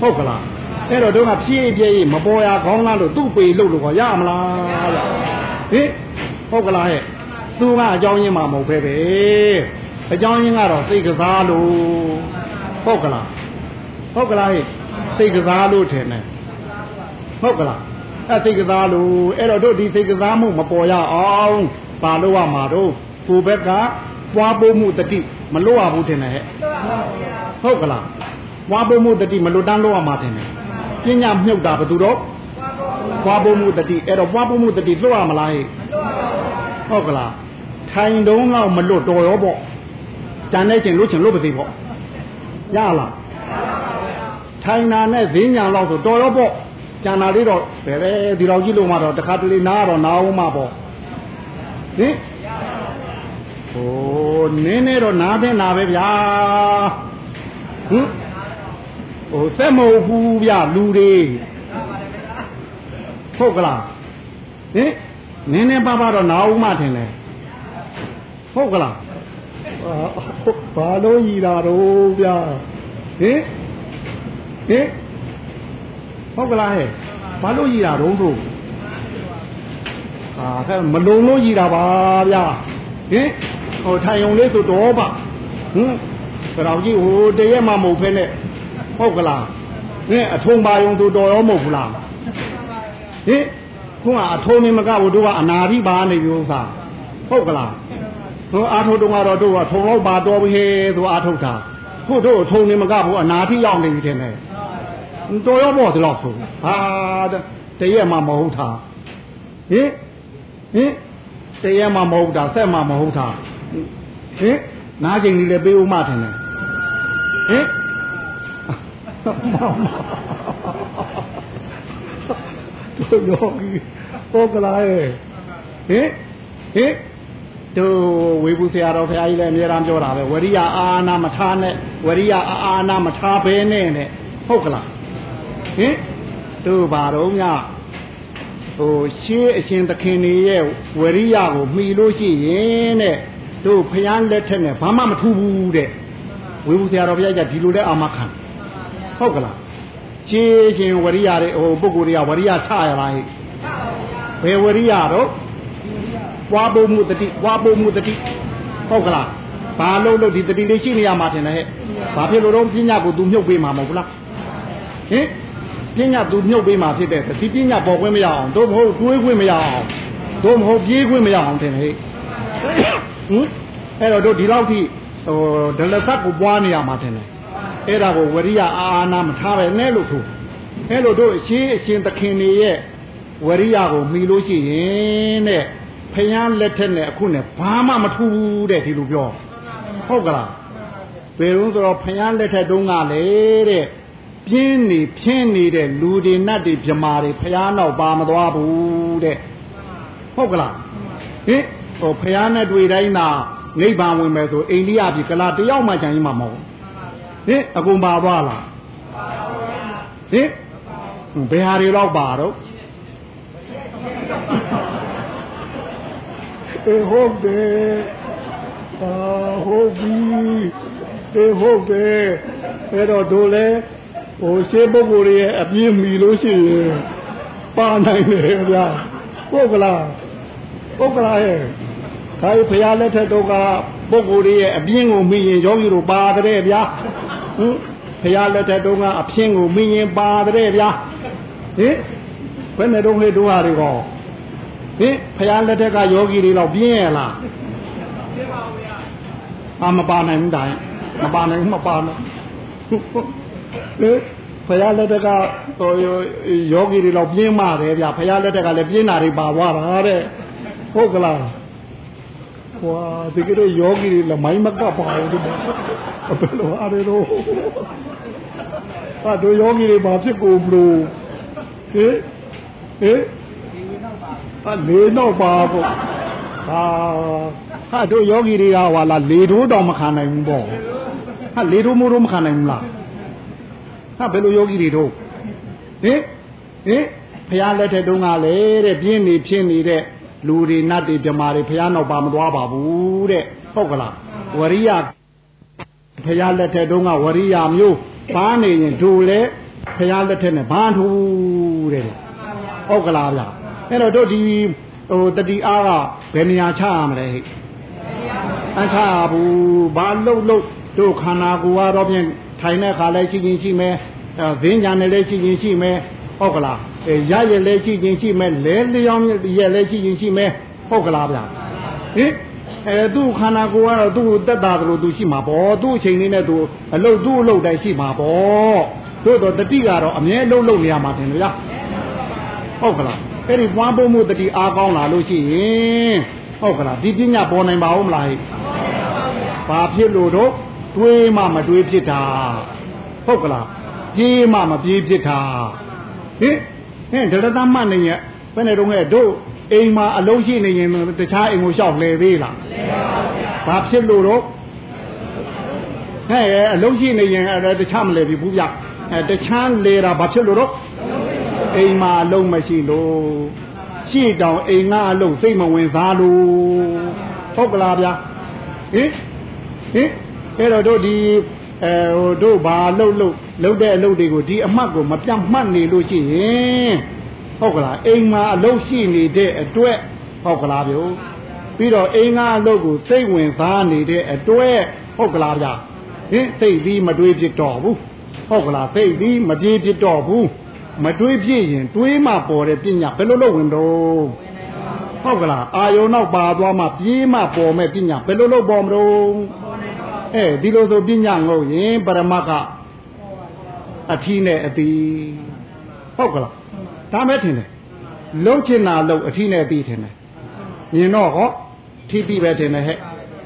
ဟုတ်ကလားအဲ့တော့တို့ကဖြည့်ပြည့်မပေါ်ရခေါင်းလားလို့သူ့ပေလို့လို့ခေါ်ရမလားဗျဟင်ဟုတ်ကလားဟဲ့သူကအကြောင်းရင်းမှမဟုတ်ပဲပဲအကြောင်းရင်းကတော့စိတ်ကစားလို့ဟုတ်ကလားဟုတ်ကလားဟဲ့စိတ်ကစားလို့ထင်တယ်ဟုတ်ကလားအဲစိတ်ကစားလို့အဲ့တော့တို့ဒီစိတ်ကစားမှုမပေါ်ရအောင် ပါလို့ရမှာတော့ကိုဘက်ကပွားပိုးမှုတတိမလို့ရဘူးထင်တယ်ဟဲ့ဟုတ်ကလားပွားပိုးမှုတတိမလို့တန်းလို့ရမှာထင်တယ်ပညာမြုပ်တာဘယ်သူတော့ပွားပိုးမှုတတိအဲ့တော့ပွားပိုးမှုတတိလွတ်ရမလားဟဲ့ဟုတ်ကလားထိုင်တုံးတော့မလွတ်တော်ရောပေါ့ကြံတဲ့ချင်းလွတ်ချင်လွတ်ပါသေးပေါ့ရလားထိုင်နာနဲ့ဈဉ္ညာလောက်ဆိုတော်ရောပေါ့ကျန်တာလေးတော့ဘယ်လဲဒီလောက်ကြီးလို့မှတော့တခါတလေနားတော့နာအောင်မှပေါ့ ဟင်ဟိုနင်းနေတော့နားတဲ့နာပဲဗျာဟင်ဟိုစက်မဟုတ်ဘူးဗျလူတွေဟုတ်ကလားဟင်နင်းနေပါပါတော့နာအောင်မှထင်တယ်ဟုတ်ကလားဘာလို့ရည်တာတော့ဗျာဟင်ဟင်ဟုတ်ကလားဟဲ့ဘာလို့ရည်တာတော့တို့ အာခဲမလုံလို့ရည်တာပါဗျာဟင်ဟိုထိုင်ုံလေးဆိုတော့ပါဟင်ကြောင်ကြီးဟိုတရက်မှမဟုတ်ဖဲနဲ့ဟုတ်ကလားဟင်အထုံပါယုံဆိုတော်ရောမဟုတ်ဘူးလားဟင်ခုကအထုံနေမကဘူးတို့ကအနာတိပါနေပြီဥစ္စာဟုတ်ကလားဟိုအာထုတ်တုံးကတော့တို့ကထုံတော့ပါတော်ပြီဟဲ့ဆိုအာထုတ်တာခုတို့ထုံနေမကဘူးအနာတိရောက်နေပြီတဲ့နဲ့တော်ရောပေါ့ဒီလောက်ဆိုဟာတရက်မှမဟုတ်တာဟင် ဟင်တရက်မှမဟုတ်တာဆက်မှမဟုတ်တာဟင်နားချိန်ကြီးလည်းပေးဦးမထင်တယ်ဟင်တို့ယောဂီဟုတ်ကလားဟင်ဟင်တို့ဝေဘူးဆရာတော်ဖရာကြီးလည်းအများအားပြောတာပဲဝရိယအာနာမထားနဲ့ဝရိယအာအာနာမထားဘဲနဲ့နဲ့ဟုတ်ကလားဟင်တို့ဘာတော့ည ဟိုရှေးအရှင်သခင်တွေရဲ့ဝရိယကိုမှီလို့ရှိရင်တဲ့တို့ဖယားလက်ထက်နဲ့ဘာမှမထူးဘူးတဲ့ဝေဘူးဆရာတော်ဘုရားကဒီလိုလဲအာမခံဟုတ်ကလားရှေးရှင်ဝရိယတွေဟိုပုဂ္ဂိုလ်တွေကဝရိယချရလားဟဲ့ဘယ်ဝရိယတော့ပွားဖို့မှုတတိပွားဖို့မှုတတိဟုတ်ကလားဘာလို့လို့ဒီတတိလေးရှိနေရမှာထင်တယ်ဟဲ့ဘာဖြစ်လို့တော့ပညာကိုသူမြုပ်ပေးမှာမဟုတ်ဘူးလားဟင် ပညာသူမြုပ်ပေးမှာဖြစ်တဲ့ဒီပညာပေါ်ခွင့်မရအောင်တို့မဟုတ်တွေးခွင့်မရအောင်တို့မဟုတ်ပြေးခွင့်မရအောင်တင်ဟဲ့ဟင်အဲ့တော့တို့ဒီလောက်ထိဟိုဒလသတ်ကိုပွားနေရမှာတင်တယ်အဲ့ဒါကိုဝရိယအာအာနာမထားပဲနဲ့လို့ဆိုအဲ့လိုတို့အရှင်းအရှင်သခင်တွေရဲ့ဝရိယကိုမှီလို့ရှိရင်တဲ့ဖယံလက်ထက်နဲ့အခုနဲ့ဘာမှမထူးဘူးတဲ့ဒီလိုပြောဟုတ်ကလားဘယ်လိုဆိုတော့ဖယံလက်ထက်တုန်းကလေတဲ့ ပြင်းနေဖြင်းနေတဲ့လူတွေနတ်တွေမြမာတွေဖျားနောက်ပါမသွားဘူးတဲ့ဟုတ်ကလားဟင်ဟိုဖျားနဲ့တွေ့တိုင်းသာနိဗ္ဗာန်ဝင်မယ်ဆိုအိန္ဒိယပြည်ကလာတယောက်မှချင်ရင်မှမဟုတ်ဟင်အကုန်ပါသွားလားဟင်ဘယ်ဟာတွေတော့ပါတော့အေးဟုတ်တယ်အာဟုတ်ပြီအေးဟုတ်တယ်အဲ့တော့တို့လဲ ဟိုရှေးပုဂ္ဂိုလ်ရဲ့အပြင်းမီလို့ရှိရင်ပါနိုင်တယ်ဗျာဟုတ်ကလားဟုတ်ကလားရဲ့ဒါကြီးဘုရားလက်ထက်တော့ကပုဂ္ဂိုလ်ရဲ့အပြင်းကိုမိရင်ယောဂီတို့ပါတယ်ဗျာဟင်ဘုရားလက်ထက်တော့ကအပြင်းကိုမိရင်ပါတယ်ဗျာဟင်ဘယ်နဲ့တော့ဟဲ့တို့ဟာတွေကောဟင်ဘုရားလက်ထက်ကယောဂီတွေတော့ပြင်းရလားပြင်းပါဘူးဗျာအာမပါနိုင်ဘူးတိုင်းမပါနိုင်ဘူးမပါနိုင် ဟင်ဖရာလက်ထက်ကဟိုယောဂီတွေတော့ပြင်းမာတယ်ဗျဖရာလက်ထက်ကလည်းပြင်းတာတွေပါသွားတာတဲ့ဟုတ်ကလားဟကွာဒီကနေ့ယောဂီတွေလမိုင်းမကပ်ပါဘူးဒီမှာအဘယ်လိုအားရတော့ဟာတို့ယောဂီတွေဘာဖြစ်ကိုဘလို့ဟေးဟေးဟာလေတော့ပါပေါ့ဟာဟာတို့ယောဂီတွေကဟာလာလေတိုးတော့မခံနိုင်ဘူးပေါ့ဟာလေတိုးမိုးတော့မခံနိုင်ဘူးလား ဟာဘယ်လိုယောဂီတွေတို့ဟင်ဟင်ဖះလက်ထက်တုန်းကလေတဲ့ပြင်းနေဖြစ်နေတဲ့လူတွေနတ်တွေပြမာတွေဖះနောက်ပါမသွားပါဘူးတဲ့ဟုတ်ကလားဝရိယဖះလက်ထက်တုန်းကဝရိယမျိုးဘာနေရင်ဒူလေဖះလက်ထက်နဲ့ဘာထူတဲ့ဟုတ်ကလားဗျအဲ့တော့တို့ဒီဟိုတတိအားကဘယ်နေရာချရမလဲဟဲ့အချဘူးဘာလှုပ်လှုပ်တို့ခန္ဓာကိုယ်ကတော့ဖြင့်ထိုင်တဲ့ခါလဲရှိချင်းရှိမယ် ဇင်းညာနဲ့လဲရှိချင်းရှိမယ်ဟုတ်ကလားအဲရရလဲရှိချင်းရှိမယ်လဲလျောင်းရက်လဲရှိချင်းရှိမယ်ဟုတ်ကလားဗျဟင်အဲသူ့ခန္ဓာကိုယ်ကတော့သူ့တက်တာကလေးသူရှိမှာပေါ့သူ့အချိန်လေးနဲ့သူအလုတ်သူ့အလုတ်တိုင်းရှိမှာပေါ့တို့တော့တတိကတော့အမြဲအလုတ်လုတ်နေရမှာတင်ဗျာဟုတ်ကလားအဲ့ဒီပွားဖို့မှုတတိအားကောင်းလာလို့ရှိရင်ဟုတ်ကလားဒီပညာပေါ်နိုင်ပါဦးမလားဟဲ့ဘာဖြစ်လို့တော့တွေးမှမတွေးဖြစ်တာဟုတ်ကလား ပြေးမှမပြေးဖြစ်တာဟင်ဟင်ဒရသမတ်နေရဘယ်နဲ့တော့ငဲ့တို့အိမ်မှာအလုံးရှိနေရင်တခြားအိမ်ကိုလျှောက်လဲသေးလားဘာဖြစ်လို့တော့ဟဲ့အလုံးရှိနေရင်အဲတခြားမလဲပြီဘူးဗျအဲတခြားလဲတာဘာဖြစ်လို့တော့အိမ်မှာအလုံးမရှိလို့ရှိတောင်အိမ်ကအလုံးစိတ်မဝင်စားလို့ဟုတ်ကလားဗျာဟင်ဟင်အဲ့တော့တို့ဒီ အဲဟိုတို့ဘာလှုပ်လှုပ်လှုပ်တဲ့အလုပ်တွေကိုဒီအမှတ်ကိုမပြတ်မှတ်နေလို့ရှိရင်ဟုတ်ကလားအိမ်မှာအလုပ်ရှိနေတဲ့အတွက်ဟုတ်ကလားဗျို့ပြီးတော့အိမ်ကအလုပ်ကိုစိတ်ဝင်စားနေတဲ့အတွက်ဟုတ်ကလားဗျာဟင်စိတ်ပြီးမတွေးဖြစ်တော့ဘူးဟုတ်ကလားစိတ်ပြီးမပြေးဖြစ်တော့ဘူးမတွေးဖြစ်ရင်တွေးမှပေါ်တဲ့ပညာဘယ်လိုလုပ်ဝင်တော့ဟုတ်ကလားအာယုံနောက်ပါသွားမှပြေးမှပေါ်မဲ့ပညာဘယ်လိုလုပ်ပေါ်မလို့ အဲဒီလိုဆိုပညာငုတ်ရင်ပရမတ်ကအထီးနဲ့အတီဟုတ်ကလားဒါမဲ့ထင်တယ်လုံးချင်တာလုံးအထီးနဲ့အတီထင်တယ်မြင်တော့ဟောထီးပြီးပဲထင်တယ်ဟဲ့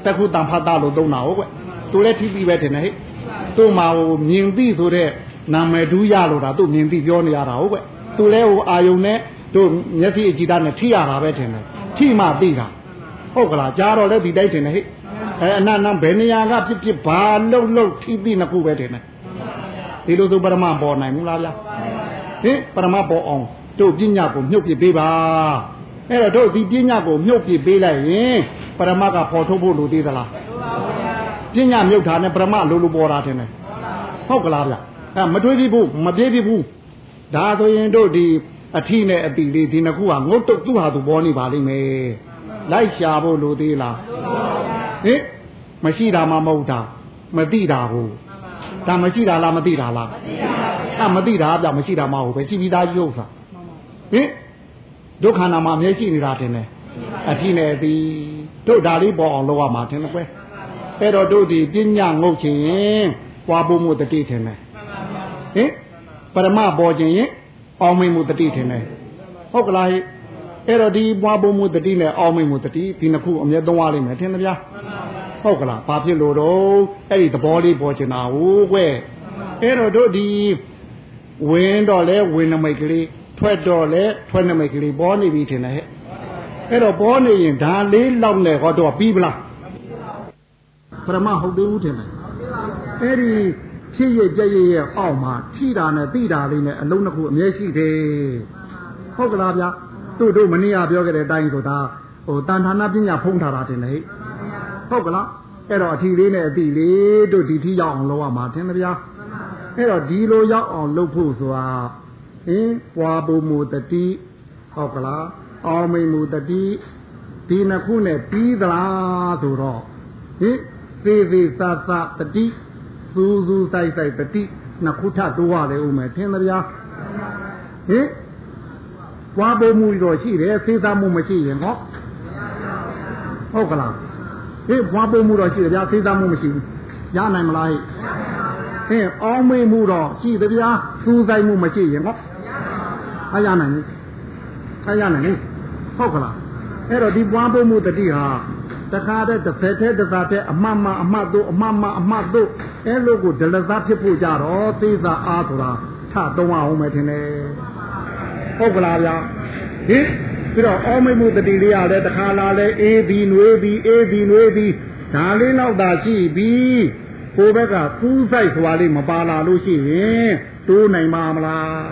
တခုတန်ဖတ်တာလို့သုံးတာဟုတ်ကွသူလည်းထီးပြီးပဲထင်တယ်ဟဲ့သူ့မှာဟိုမြင်ပြီးဆိုတဲ့နာမည်ဒူးရလို့တာသူမြင်ပြီးပြောနေရတာဟုတ်ကွသူလည်းဟိုအာယုံနဲ့တို့မျက်စိအကြည့်သားနဲ့ထိရတာပဲထင်တယ်ထိမှသိတာဟုတ်ကလားကြားတော့လည်းဒီတိုက်ထင်တယ်ဟဲ့ အဲအနန္တဘယ်နေရာကဖြစ်ဖြစ်ဘာလှုပ်လှုပ်ထိသိနှစ်ခုပဲထင်တယ်ဒီလိုဆိုပရမပေါ်နိုင်ဘူးလားဗျာဟင်ပရမပေါ်အောင်တို့ပညာကိုမြုပ်ပြပေးပါအဲ့တော့တို့ဒီပညာကိုမြုပ်ပြပေးလိုက်ရင်ပရမကပေါ်ထုတ်ဖို့လိုသေးသလားပညာမြုပ်တာနဲ့ပရမလိုလိုပေါ်တာထင်တယ်ဟုတ်ကလားဗျအဲမတွေးပြဘူးမပြေးပြဘူးဒါဆိုရင်တို့ဒီအထီးနဲ့အပီလေးဒီနှစ်ခုကငုတ်တုတ်သူ့ဟာသူပေါ်နေပါလိမ့်မယ်လိုက်ရှာဖို့လိုသေးလား ဟင်မရှိတာမှမဟုတ်တာမသိတာကိုဒါမရှိတာလားမသိတာလားအဲမသိတာပြမရှိတာမဟုတ်ပဲရှိပြီးသားရုပ်သာဟင်ဒုက္ခနာမှာအမြဲရှိနေတာတင်တယ်အထီးနဲ့အပီတို့ဒါလေးပေါ်အောင်လုပ်ရမှာတင်တယ်ကွယ်အဲ့တော့တို့ဒီပညာငုတ်ခြင်းပွားဖို့မှုတတိထင်တယ်ဟင်ပရမပေါ်ခြင်းရင်အောင်မိမှုတတိထင်တယ်ဟုတ်ကလားဟဲ့ အဲ့တော့ဒီပွားဖို့မှုတတိနဲ့အောင်မိမှုတတိဒီနှစ်ခုအမြဲသုံးရလိမ့်မယ်ထင်တယ်ဗျာဟုတ်ကလားဘာဖြစ်လို့တော့အဲ့ဒီသဘောလေးပေါ်ချင်တာဟုတ်ကွအဲ့တော့တို့ဒီဝင်တော့လဲဝင်နမိတ်ကလေးထွက်တော့လဲထွက်နမိတ်ကလေးပေါ်နေပြီထင်တယ်ဟဲ့အဲ့တော့ပေါ်နေရင်ဒါလေးလောက်နဲ့ဟောတော့ပြီးပလားပရမဟုတ်သေးဘူးထင်တယ်အဲ့ဒီဖြစ်ရကြရရဲ့အောက်မှာထိတာနဲ့တိတာလေးနဲ့အလုံးတစ်ခုအမြဲရှိတယ်ဟုတ်ကလားဗျာ တို့တို့မနေ့ကပြောခဲ့တဲ့အတိုင်းဆိုတာဟိုတန်ဌာနပညာဖုံးထားတာတင်လေဟုတ်ကလားအဲ့တော့အထီလေးနဲ့အတိလေးတို့ဒီထီရောက်အောင်လုပ်ရမှာတင်ဗျာအဲ့တော့ဒီလိုရောက်အောင်လုပ်ဖို့ဆိုတာဟင်ပွားဖို့မူတတိဟုတ်ကလားအောင်မိန်မူတတိဒီနှစ်ခုနဲ့ပြီးသလားဆိုတော့ဟင်သေးသေးသသတတိစူးစူးဆိုင်ဆိုင်တတိနှစ်ခုထတိုးရတယ်ဦးမယ်ထင်သဗျာဟင် ပွားဖို့မူတော့ရှိတယ်သေသားမှုမရှိရင်ဟောဟုတ်ကလားဟင်ပွားဖို့မူတော့ရှိတယ်ဗျာသေသားမှုမရှိဘူးရနိုင်မလားဟင်အောင်းမေးမှုတော့ရှိတယ်ဗျာစူးဆိုင်မှုမရှိရင်ဟောအားရနိုင်ဘူးအားရနိုင်ဘူးဟုတ်ကလားအဲ့တော့ဒီပွားဖို့မှုတတိဟာဟတခါတည်းတစ်ဖက်တည်းတစ်သားတည်းအမှတ်မှအမှတ်တို့အမှတ်မှအမှတ်တို့အဲလိုကိုဒလသဖြစ်ဖို့ကြတော့သေသာအားဆိုတာထသုံးအောင်မယ်ထင်တယ် ဟုတ်ကလားဗျာဟင်ပြီးတော့အောမိမှုတတိလေးရလဲတခါလာလဲအေးဒီနွေးဒီအေးဒီနွေးဒီဒါလေးတော့သာရှိပြီကိုဘက်ကဖူးဆိုင်ဆိုတာလေးမပါလာလို့ရှိရင်တိုးနိုင်မှာမလား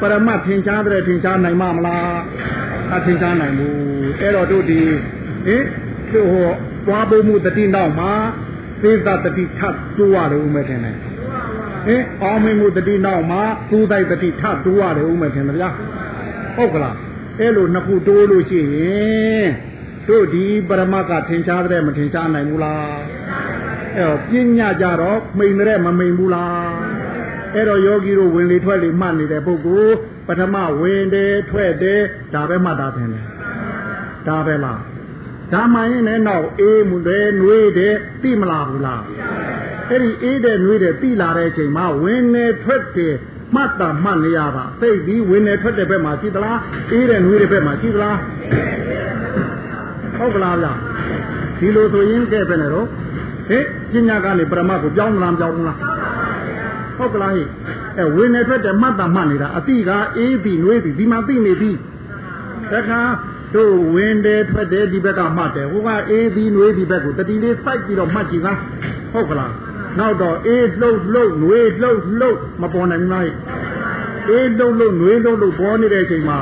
ပရမတ်ထင်ရှားတဲ့ထင်ရှားနိုင်မှာမလားအထင်ရှားနိုင်ဘူးအဲ့တော့တို့ဒီဟင်သူဟောသွားဖို့မှုတတိနောက်မှာသေသတတိထပ်တိုးရတယ်ဦးမယ်ထင်တယ် ဟင်အောင်မင်းမှုတတိနောက်မှာဖူးဆိုင်တတိထပ်တိုးရတယ်ဦးမယ်ထင်တယ်ဗျာဟုတ်ကလားအဲ့လိုနှစ်ခုတိုးလို့ရှိရင်တို့ဒီပရမတ်ကထင်ရှားတဲ့မထင်ရှားနိုင်ဘူးလားအဲ့တော့ပညာကြတော့မိန်တဲ့မမိန်ဘူးလားအဲ့တော့ယောဂီတို့ဝင်လေထွက်လေမှတ်နေတဲ့ပုဂ္ဂိုလ်ပထမဝင်တယ်ထွက်တယ်ဒါပဲမှတ်တာထင်တယ်ဒါပဲလားဒါမှရင်လည်းနောက်အေးမှုတယ်နှွေးတယ်သိမလားဘူးလား အဲ့ဒီအေးတယ်နှွေးတယ်သိလာတဲ့အချိန်မှာဝင်နေထွက်တယ်မှတ်တာမှတ်နေရတာသိပြီးဝင်နေထွက်တဲ့ဘက်မှာရှိသလားအေးတယ်နှွေးတဲ့ဘက်မှာရှိသလားဟုတ်ကလားဗျဒီလိုဆိုရင်ကဲပဲနဲ့တော့ဟဲ့ပညာကနေပရမတ်ကိုပြောင်းမလားပြောင်းမလားဟုတ်ကလားဟဲ့အဲဝင်နေထွက်တဲ့မှတ်တာမှတ်နေတာအတိကအေးပြီးနှွေးပြီးဒီမှာသိနေပြီတခါတို့ဝင်တယ်ထွက်တယ်ဒီဘက်ကမှတ်တယ်ဟိုကအေးပြီးနှွေးပြီးဘက်ကိုတတိလေးစိုက်ပြီးတော့မှတ်ကြည့်လားဟုတ်ကလား နောက်တော့အေးလှုပ်လှုပ်နှွေးလှုပ်လှုပ်မပေါ်နိုင်ဘူးလားအေးလှုပ်လှုပ်နှွေးလှုပ်လှုပ်ပေါ်နေတဲ့အချိန်မှာ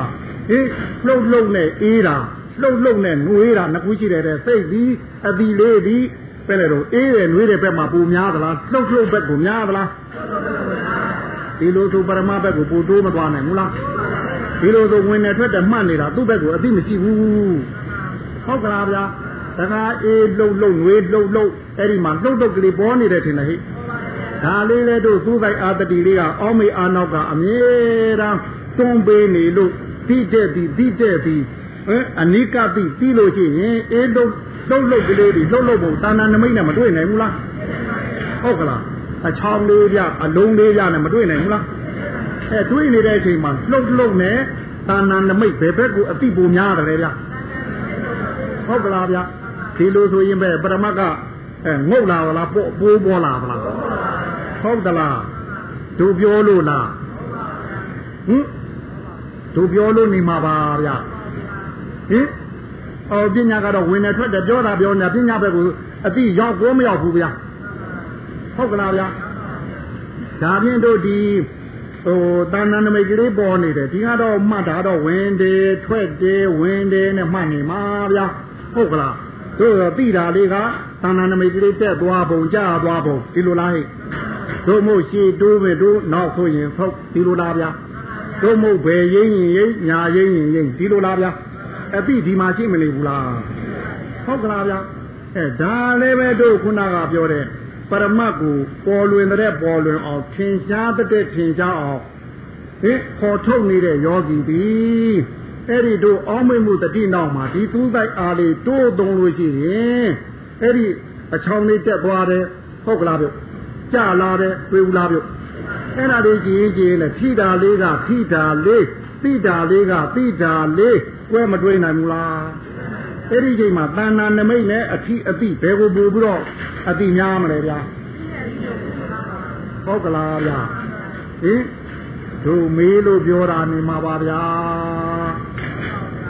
ဟေးလှုပ်လှုပ်နဲ့အေးတာလှုပ်လှုပ်နဲ့နှွေးတာနှစ်ခုရှိတယ်တဲ့စိတ်ပြီးအတိလေးပြီးပဲလေတော့အေးတယ်နှွေးတယ်ဘက်မှာပူများသလားလှုပ်လှုပ်ဘက်ကိုများသလားဒီလိုဆိုပရမဘက်ကိုပူတိုးမသွားနိုင်ဘူးလားဒီလိုဆိုဝင်နေထွက်တယ်မှတ်နေတာသူ့ဘက်ကိုအသိမရှိဘူးဟုတ်ကလားဗျာ တခါအေးလှုပ်လှုပ်နှွေးလှုပ်လှုပ်အဲ့ဒီမှာလှုပ်လှုပ်ကလေးပေါ်နေတယ်ထင်တယ်ဟိဒါလေးလေတို့သူ့ဆိုင်အာတတိလေးကအောမေအာနောက်ကအမြဲတမ်းသွန်းပေးနေလို့တိတဲ့ပြီးတိတဲ့ပြီးဟင်အနိကတိပြီးလို့ရှိရင်အေးလှုပ်လှုပ်လှုပ်ကလေးတွေလှုပ်လှုပ်ပုံတာနာနမိတ်နဲ့မတွေ့နိုင်ဘူးလားဟုတ်ကလားအချောင်းလေးပြအလုံးလေးပြနဲ့မတွေ့နိုင်ဘူးလားအဲတွေ့နေတဲ့အချိန်မှာလှုပ်လှုပ်နဲ့တာနာနမိတ်ဘယ်ဘက်ကိုအတိပူများတယ်လေဗျဟုတ်ကလားဗျ ဒီလိုဆိုရင်ပဲပရမတ်ကအဲငုတ်လာလားပို့ပိုးပေါ်လာဗလားဟုတ်သလားတို့ပြောလို့လားဟင်တို့ပြောလို့နေမှာပါဗျဟင်အော်ပညာကတော့ဝင်နေထွက်တယ်ပြောတာပြောနေပညာဘက်ကိုအတိရောက်ကိုမရောက်ဘူးဗျဟုတ်ကလားဗျဒါဖြင့်တို့ဒီဟိုတာဏနမိတ်ကလေးပေါ်နေတယ်ဒီကတော့မှတ်တာတော့ဝင်တယ်ထွက်တယ်ဝင်တယ်နဲ့မှတ်နေမှာဗျာဟုတ်ကလား တို့တော့သိတာလေးကတာဏနမိတ်ကလေးတက်သွားပုံကြာသွားပုံဒီလိုလားဟဲ့တို့မို့ရှည်တိုးပဲတို့နောက်ဆိုရင်ဟုတ်ဒီလိုလားဗျာတို့မို့ဘယ်ရင်းရင်ရင်ညာရင်းရင်ရင်ဒီလိုလားဗျာအတိဒီမှာရှိမနေဘူးလားဟုတ်ကလားဗျာအဲဒါလည်းပဲတို့ခုနကပြောတဲ့ပရမတ်ကိုပေါ်လွင်တဲ့ပေါ်လွင်အောင်ထင်ရှားတဲ့ထင်ရှားအောင်ဟင်ခေါ်ထုတ်နေတဲ့ယောဂီပြီ အဲ့ဒီတို့အောင်းမိမှုတတိနောက်မှာဒီသူ့တိုက်အားလေးတိုးသုံးလို့ရှိရင်အဲ့ဒီအချောင်းလေးတက်သွားတယ်ဟုတ်ကလားဗျကြလာတယ်တွေ့ဘူးလားဗျအဲ့ဒါလေးကြည်ကြည်နဲ့ဖြိတာလေးကဖြိတာလေးပိတာလေးကပိတာလေးကွဲမတွေးနိုင်ဘူးလားအဲ့ဒီချိန်မှာတဏ္ဍာနမိတ်နဲ့အထိအတိဘယ်ကိုပူပြီးတော့အတိများမလဲဗျာဟုတ်ကလားဗျာဟင်တို့မေးလို့ပြောတာနေမှာပါဗျာ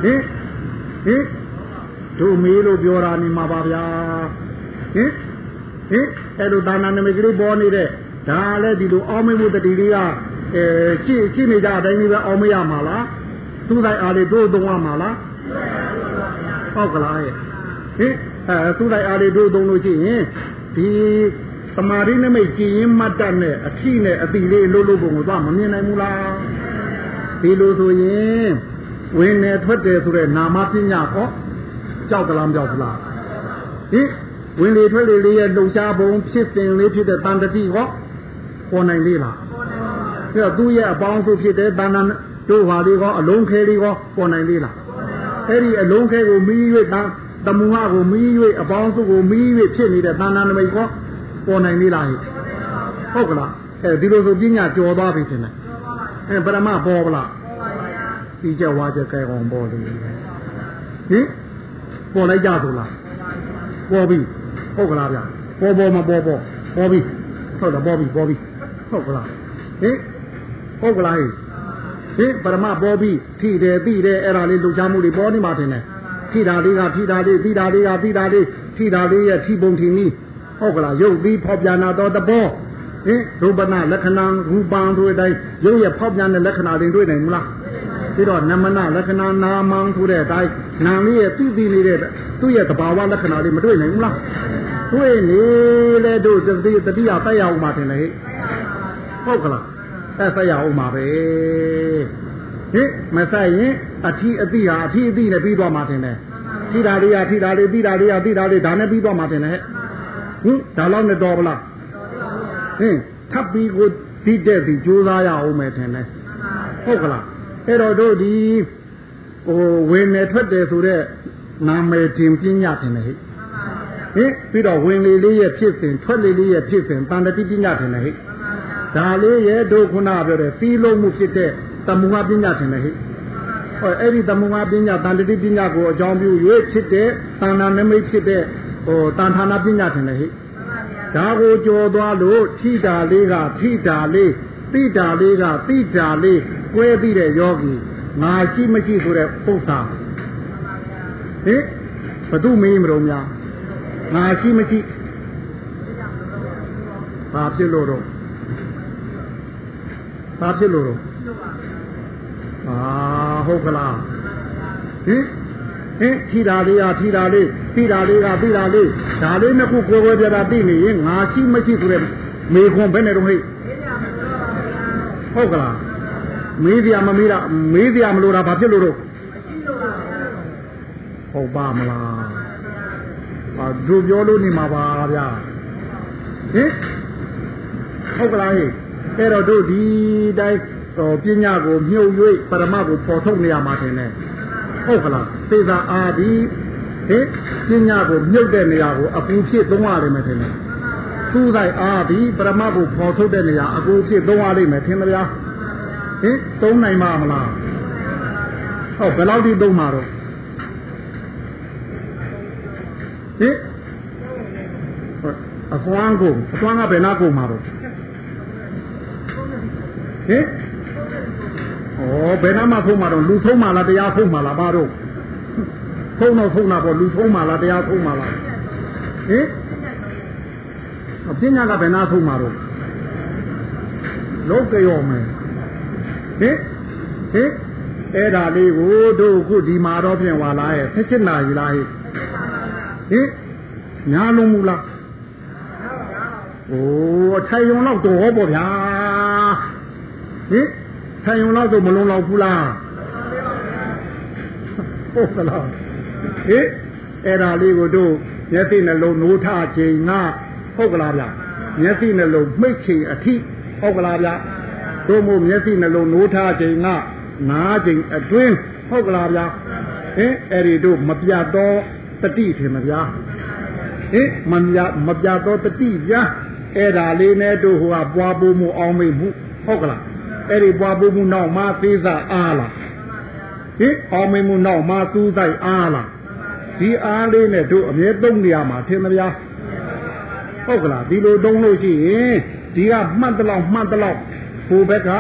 ဟင်ဟင်တို့မေးလို့ပြောတာနေမှာပါဗျာဟင်ဟင်အဲ့လိုဒါနာနမိတ်ကလေးပေါ်နေတဲ့ဒါလည်းဒီလိုအောင်းမမှုတတိလေးကအဲကြည့်ကြည့်နေကြအတိုင်းကြီးပဲအောင်းမရမှာလားသူ့တိုင်းအားလေးတို့သုံးရမှာလားဟုတ်ကလားဟင်အဲသူ့တိုင်းအားလေးတို့သုံးလို့ရှိရင်ဒီသမာဓိနမိတ်ကြည်ရင်မတ်တတ်နဲ့အထိနဲ့အတိလေးလှုပ်လို့ပုံကိုသွားမမြင်နိုင်ဘူးလားဒီလိုဆိုရင် ဝင်နေထွက်တယ်ဆိုတဲ့နာမပညာဟောကြောက်ကလားမကြောက်ဘူးလားဟင်ဝင်လေထွက်လေလေးရဲ့လှုပ်ရှားပုံဖြစ်စဉ်လေးဖြစ်တဲ့တန်တတိဟောပေါ်နိုင်လေးလားအဲ့တော့သူ့ရဲ့အပေါင်းစုဖြစ်တဲ့တန်တန်တို့ဟာလေးကောအလုံးခဲလေးကောပေါ်နိုင်လေးလားအဲ့ဒီအလုံးခဲကိုမီး၍တန်တမူဟကိုမီး၍အပေါင်းစုကိုမီး၍ဖြစ်နေတဲ့တန်တန်နမိတ်ကောပေါ်နိုင်သေးလားဟုတ်ကလားအဲဒီလိုဆိုပညာကြော်သွားပြီထင်တယ်အဲပရမပေါ်ပလား ဒီကြဝါကြကဲကောင်ပေါ်တယ်ဟင်ပေါ်လိုက်ကြဆိုလားပေါ်ပြီဟုတ်ကလားဗျပေါ်ပေါ်မပေါ်ပေါ်ပေါ်ပြီဟုတ်လားပေါ်ပြီပေါ်ပြီဟုတ်ကလားဟင်ဟုတ်ကလားဟင်ဟင်ပရမပေါ်ပြီထိတယ်ပြီးတယ်အဲ့ဒါလေးလှူချမှုတွေပေါ်နေမှာတင်တယ်ထိတာလေးကထိတာလေးပြီးတာလေးကပြီးတာလေးထိတာလေးရဲ့ထိပုံထင်နည်းဟုတ်ကလားရုပ်ပြီးဖော်ပြနာတော့တဘောဟင်ရူပနာလက္ခဏာရူပံတို့အတိုင်းရုပ်ရဲ့ဖောက်ပြန်တဲ့လက္ခဏာတွေတွေ့နိုင်မလား ပြီးတော့နမနလက္ခဏာနာမံဆိုတဲ့အတိုင်းနာလေးရဲ့သိသိနေတဲ့သူ့ရဲ့သဘာဝလက္ခဏာတွေမတွေ့နိုင်ဘူးလားတွေ့နေလေတို့သတိတတိယတက်ရအောင်ပါတင်လေဟုတ်ကလားအဲ့ဆက်ရအောင်ပါပဲဟင်မဆက်ရင်အထီးအတိဟာအထီးအတိနဲ့ပြီးသွားမှာတင်တယ်ထိတာလေးကထိတာလေးပြီးတာလေးကပြီးတာလေးဒါနဲ့ပြီးသွားမှာတင်တယ်ဟင်ဒါတော့နဲ့တော်ဗလားဟင်ထပ်ပြီးကိုဒီတဲ့ဒီကြိုးစားရအောင်မယ်ထင်တယ်ဟုတ်ကလား အဲ့တော့တို့ဒီဟိုဝင်နေထွက်တယ်ဆိုတော့နာမည်တင်ပညာထင်တယ်ဟဲ့ဟင်ပြီးတော့ဝင်လေလေးရဲ့ဖြစ်စဉ်ထွက်လေလေးရဲ့ဖြစ်စဉ်တန်တတိပညာထင်တယ်ဟဲ့ဒါလေးရဲ့တို့ခုနပြောတဲ့ပြီးလုံးမှုဖြစ်တဲ့တမုဟာပညာထင်တယ်ဟဲ့ဟောအဲ့ဒီတမုဟာပညာတန်တတိပညာကိုအကြောင်းပြု၍ဖြစ်တဲ့သန္တာနမိတ်ဖြစ်တဲ့ဟိုတန်ဌာနာပညာထင်တယ်ဟဲ့ဒါကိုကြော်သွားလို့ထိတာလေးကထိတာလေး တိတာလေးကတိတာလေးကွဲပြီးတဲ့ယောဂီငါရှိမရှိဆိုတဲ့ပု္ပ္ပာဟင်ဘသူမေးမလို့များငါရှိမရှိဘာဖြစ်လို့တော့ဘာဖြစ်လို့တော့အာဟုတ်ကလားဟင်ဟင်ထီတာလေးကထီတာလေးပြီးတာလေးကပြီးတာလေးဒါလေးနှစ်ခုကိုယ်ကိုယ်ပြတာပြီးနေရင်ငါရှိမရှိဆိုတဲ့မေခွန်ဘယ်နဲ့တော့ဟဲ့ ဟုတ်ကလားမေးပြမမေးတာမေးပြမလို့တာဘာဖြစ်လို့တော့ဟုတ်ပါမလားဟာသူပြောလို့နေမှာပါဗျာဟင်ဟုတ်ကလားဟဲ့အဲ့တော့တို့ဒီတိုင်းတော့ပညာကိုမြုပ်၍ပရမကိုပေါ်ထုတ်နေရမှာတင်တယ်ဟုတ်ကလားသေသာအာဒီဟင်ပညာကိုမြုပ်တဲ့နေရာကိုအပူဖြစ်သုံးရတယ်မယ်တင်တ ယ်သူ့ဆိုင်အာဒီပရမကိုပေါ်ထုတ်တဲ့နေရာအပူဖြစ်သုံးရလိမ့်မယ်ထင်မလားဟင်သုံးနိုင်မှာမလားဟုတ်ဘယ်လောက်ထိသုံးမှာတော့ဟင်အစွမ်းကိုအစွမ်းကဘယ်နာကုန်မှာတော့ဟင်ဩဘယ်နာမှာဖုံးမှာတော့လူဖုံးမှာလားတရားဖုံးမှာလားဘာတော့ဖုံးတော့ဖုံးတာပေါ့လူဖုံးမှာလားတရားဖုံးမှာလားဟင်အ ပညာကဘယ်နာဖုံးမှာတော့လောကရောမယ်ဟင်ဟင်အဲ့ဒါလေးကိုတို့ခုဒီမှာတော့ပြင်ပါလားရဲ့ဆက်ချစ်နာကြီးလားဟင်ဟင်ညာလုံးမူလားโอ้ထိုင်ုံတော့တော့ဟောပေါ့ဗျာဟင်ထိုင်ုံတော့တော့မလုံးတော့ဘူးလားဟုတ်ကလားဟင်အဲ့ဒါလေးကိုတို့မျက်စိနှလုံးနိုးထချိန်က ဟုတ်ကလားဗျာမျက်စိနှလုံးမှိတ်ချိန်အထိဟုတ်ကလားဗျာတို့မို့မျက်စိနှလုံးနိုးထချိန်ကနားချိန်အတွင်းဟုတ်ကလားဗျာဟင်အဲ့ဒီတို့မပြတ်တော့တတိထင်မဗျာဟင်မပြမပြတ်တော့တတိဗျာအဲ့ဒါလေးနဲ့တို့ဟိုကပွားဖို့မှုအောင်မိမှုဟုတ်ကလားအဲ့ဒီပွားဖို့မှုနောက်မှသေးစားအားလားဟင်အောင်မိမှုနောက်မှသူးဆိုင်အားလားဒီအားလေးနဲ့တို့အမြဲသုံးနေရမှာထင်မဗျာ ဟုတ်ကလားဒီလိုတုံးလို့ရှိရင်ဒီကမှတ်တလောက်မှတ်တလောက်ဟိုဘက်က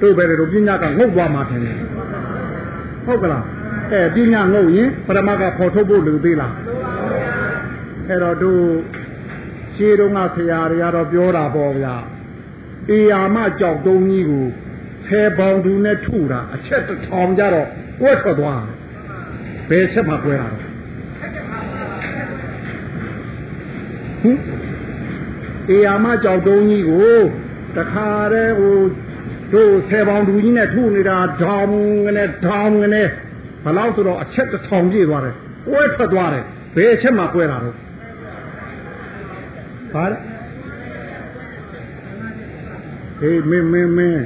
တို့ဘက်တို့ပညာကငုတ်သွားမှာထင်တယ်ဟုတ်ကလားအဲပညာငုတ်ရင်ပရမကခေါ်ထုတ်ဖို့လူသေးလားအဲ့တော့တို့ရှေးတုန်းကဆရာတွေကတော့ပြောတာပေါ့ဗျာအေယာမကြောက်တုံးကြီးကိုဆယ်ပေါင်သူနဲ့ထုတာအချက်တစ်ထောင်ကြတော့ကွက်ထွက်သွားဘယ်ချက်မှကွဲတာတော့ဟင် အေယာမကြောက်တုံးကြီးကိုတခါတည်းဟိုတို့ဆယ်ပေါင်သူကြီးနဲ့ထုနေတာဒေါင်ကနေဒေါင်ကနေဘလောက်ဆိုတော့အချက်တစ်ထောင်ပြည့်သွားတယ်ကွဲထွက်သွားတယ်ဘယ်ချက်မှကွဲတာတော့ပါလားဟေးမင်းမင်းမင်း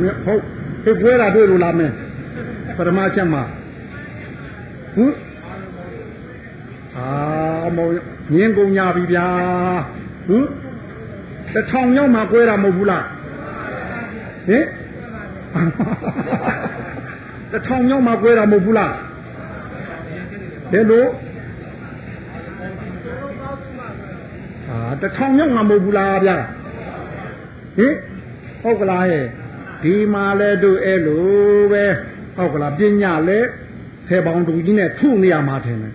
မင်းဟုတ်ဟေးကွဲတာတွေ့လို့လားမင်းပရမချက်မှာဟင်အာမောငင်းကုန်ညာပြီဗျာ ဟင်တထောင်ရောက်မှကွဲတာမဟုတ်ဘူးလားဟင်တထောင်ရောက်မှကွဲတာမဟုတ်ဘူးလားဘယ်လိုဟတထောင်မြောက်မှာမဟုတ်ဘူးလားဗျာဟင်ဟုတ်ကလားဟဲ့ဒီမှာလဲတို့အဲ့လိုပဲဟုတ်ကလားပညာလဲဆယ်ပေါင်တူကြီးနဲ့ထုနေရမှာထင်တယ်